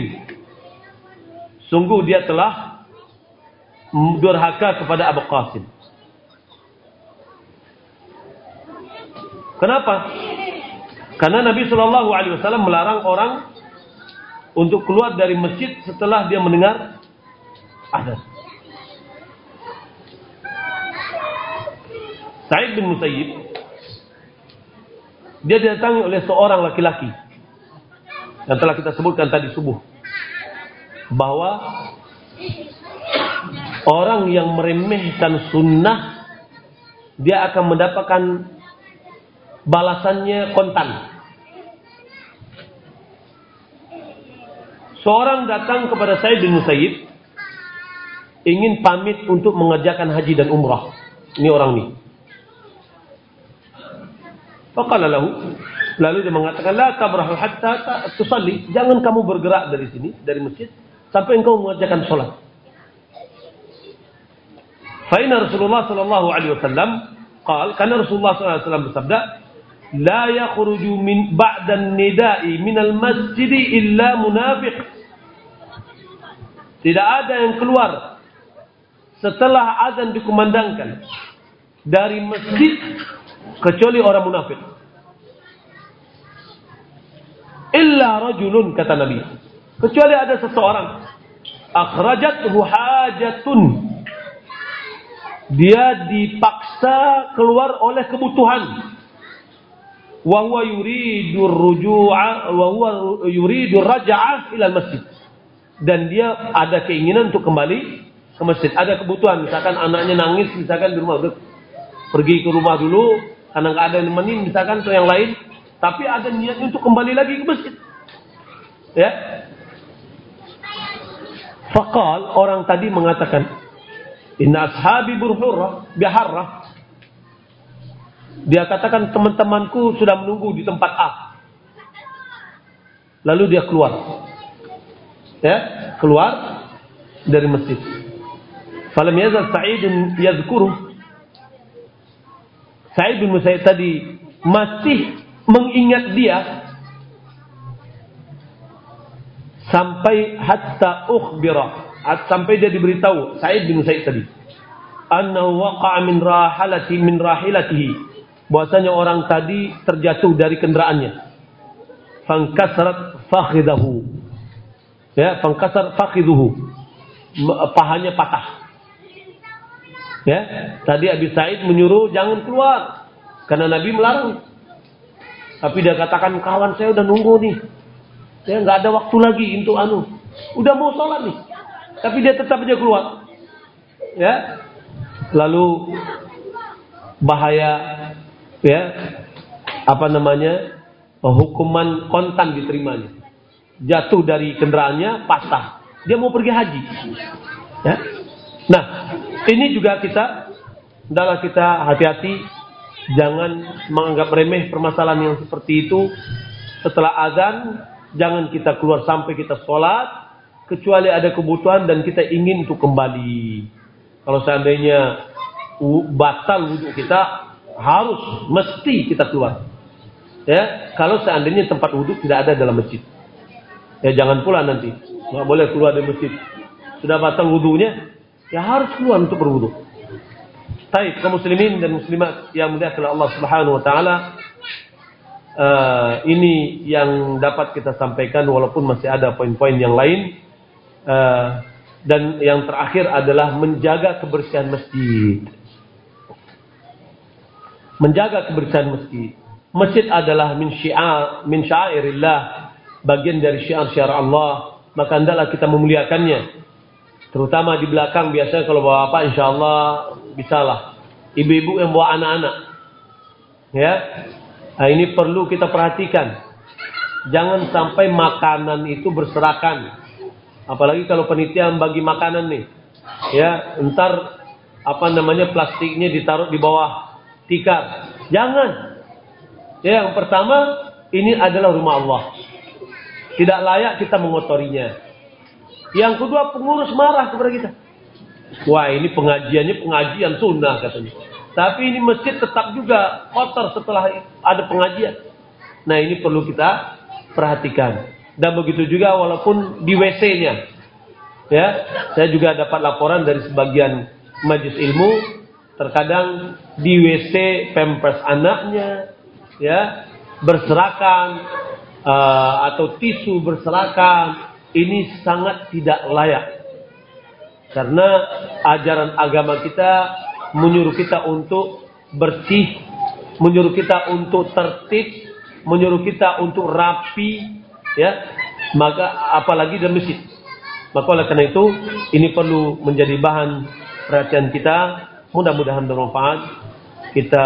Sungguh dia telah durhaka kepada Abu Qasim. Kenapa? Karena Nabi Shallallahu Alaihi Wasallam melarang orang untuk keluar dari masjid setelah dia mendengar azan. Sa'id bin Musayyib dia didatangi oleh seorang laki-laki yang telah kita sebutkan tadi subuh bahwa Orang yang meremehkan sunnah dia akan mendapatkan balasannya kontan. Seorang datang kepada saya bin Musayyib ingin pamit untuk mengerjakan haji dan umrah. Ini orang ini. Faqala lahu Lalu dia mengatakan, La tabrahu hatta tusalli. Jangan kamu bergerak dari sini, dari masjid. Sampai engkau mengerjakan sholat. Faina Rasulullah sallallahu alaihi wasallam qal karena Rasulullah sallallahu alaihi wasallam bersabda la yakhruju min ba'da nida'i min al-masjid illa munafiq. Tidak ada yang keluar setelah azan dikumandangkan dari masjid kecuali orang munafik. Illa rajulun kata Nabi. Kecuali ada seseorang akhrajathu hajatun dia dipaksa keluar oleh kebutuhan. Wa huwa yuridu ruju'a wa masjid. Dan dia ada keinginan untuk kembali ke masjid. Ada kebutuhan, misalkan anaknya nangis, misalkan di rumah pergi ke rumah dulu karena nggak ada yang nemenin, misalkan atau yang lain. Tapi ada niatnya untuk kembali lagi ke masjid. Ya. Fakal orang tadi mengatakan, Inna ashabi burhurrah biharrah. Dia katakan teman-temanku sudah menunggu di tempat A. Lalu dia keluar. Ya, keluar dari masjid. Falam yazal Sa'idun yadhkuru. Sa'id bin Musayyib tadi masih mengingat dia sampai hatta ukhbira sampai dia diberitahu Said bin Said tadi annahu waqa'a min rahalati min rahilatihi bahwasanya orang tadi terjatuh dari kendaraannya fangkasarat fakhidahu ya fangkasar fakhiduhu pahanya patah ya tadi Abi Said menyuruh jangan keluar karena Nabi melarang Tapi dia katakan kawan saya udah nunggu nih. Ya nggak ada waktu lagi untuk anu. Udah mau sholat nih. Tapi dia tetap aja keluar. Ya. Lalu bahaya ya apa namanya hukuman kontan diterimanya. Jatuh dari kendaraannya patah. Dia mau pergi haji. Ya. Nah ini juga kita adalah kita hati-hati jangan menganggap remeh permasalahan yang seperti itu. Setelah azan jangan kita keluar sampai kita sholat kecuali ada kebutuhan dan kita ingin untuk kembali kalau seandainya batal wudhu kita harus mesti kita keluar. Ya, kalau seandainya tempat wudhu tidak ada dalam masjid. Ya jangan pula nanti nggak boleh keluar dari masjid. Sudah batal wudhunya, ya harus keluar untuk berwudhu. Baik, kaum muslimin dan muslimat yang mulia oleh Allah Subhanahu wa taala. Uh, ini yang dapat kita sampaikan walaupun masih ada poin-poin yang lain. Uh, dan yang terakhir adalah menjaga kebersihan masjid menjaga kebersihan masjid. Masjid adalah min syiar min syairillah, bagian dari syiar-syiar Allah, maka hendaklah kita memuliakannya. Terutama di belakang biasanya kalau bawa apa insyaallah bisalah. Ibu-ibu yang bawa anak-anak. Ya. Nah, ini perlu kita perhatikan. Jangan sampai makanan itu berserakan. Apalagi kalau penitia bagi makanan nih. Ya, entar apa namanya plastiknya ditaruh di bawah tikar. Jangan. Ya, yang pertama, ini adalah rumah Allah. Tidak layak kita mengotorinya. Yang kedua, pengurus marah kepada kita. Wah, ini pengajiannya pengajian sunnah katanya. Tapi ini masjid tetap juga kotor setelah ada pengajian. Nah, ini perlu kita perhatikan. Dan begitu juga walaupun di WC-nya. Ya, saya juga dapat laporan dari sebagian majlis ilmu terkadang di WC pempes anaknya ya berserakan uh, atau tisu berserakan ini sangat tidak layak karena ajaran agama kita menyuruh kita untuk bersih menyuruh kita untuk tertib menyuruh kita untuk rapi ya maka apalagi dalam masjid maka oleh karena itu ini perlu menjadi bahan perhatian kita Mudah-mudahan bermanfaat. Kita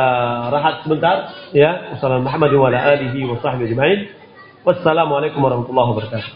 rahat sebentar ya. Wassalamualaikum warahmatullahi wabarakatuh.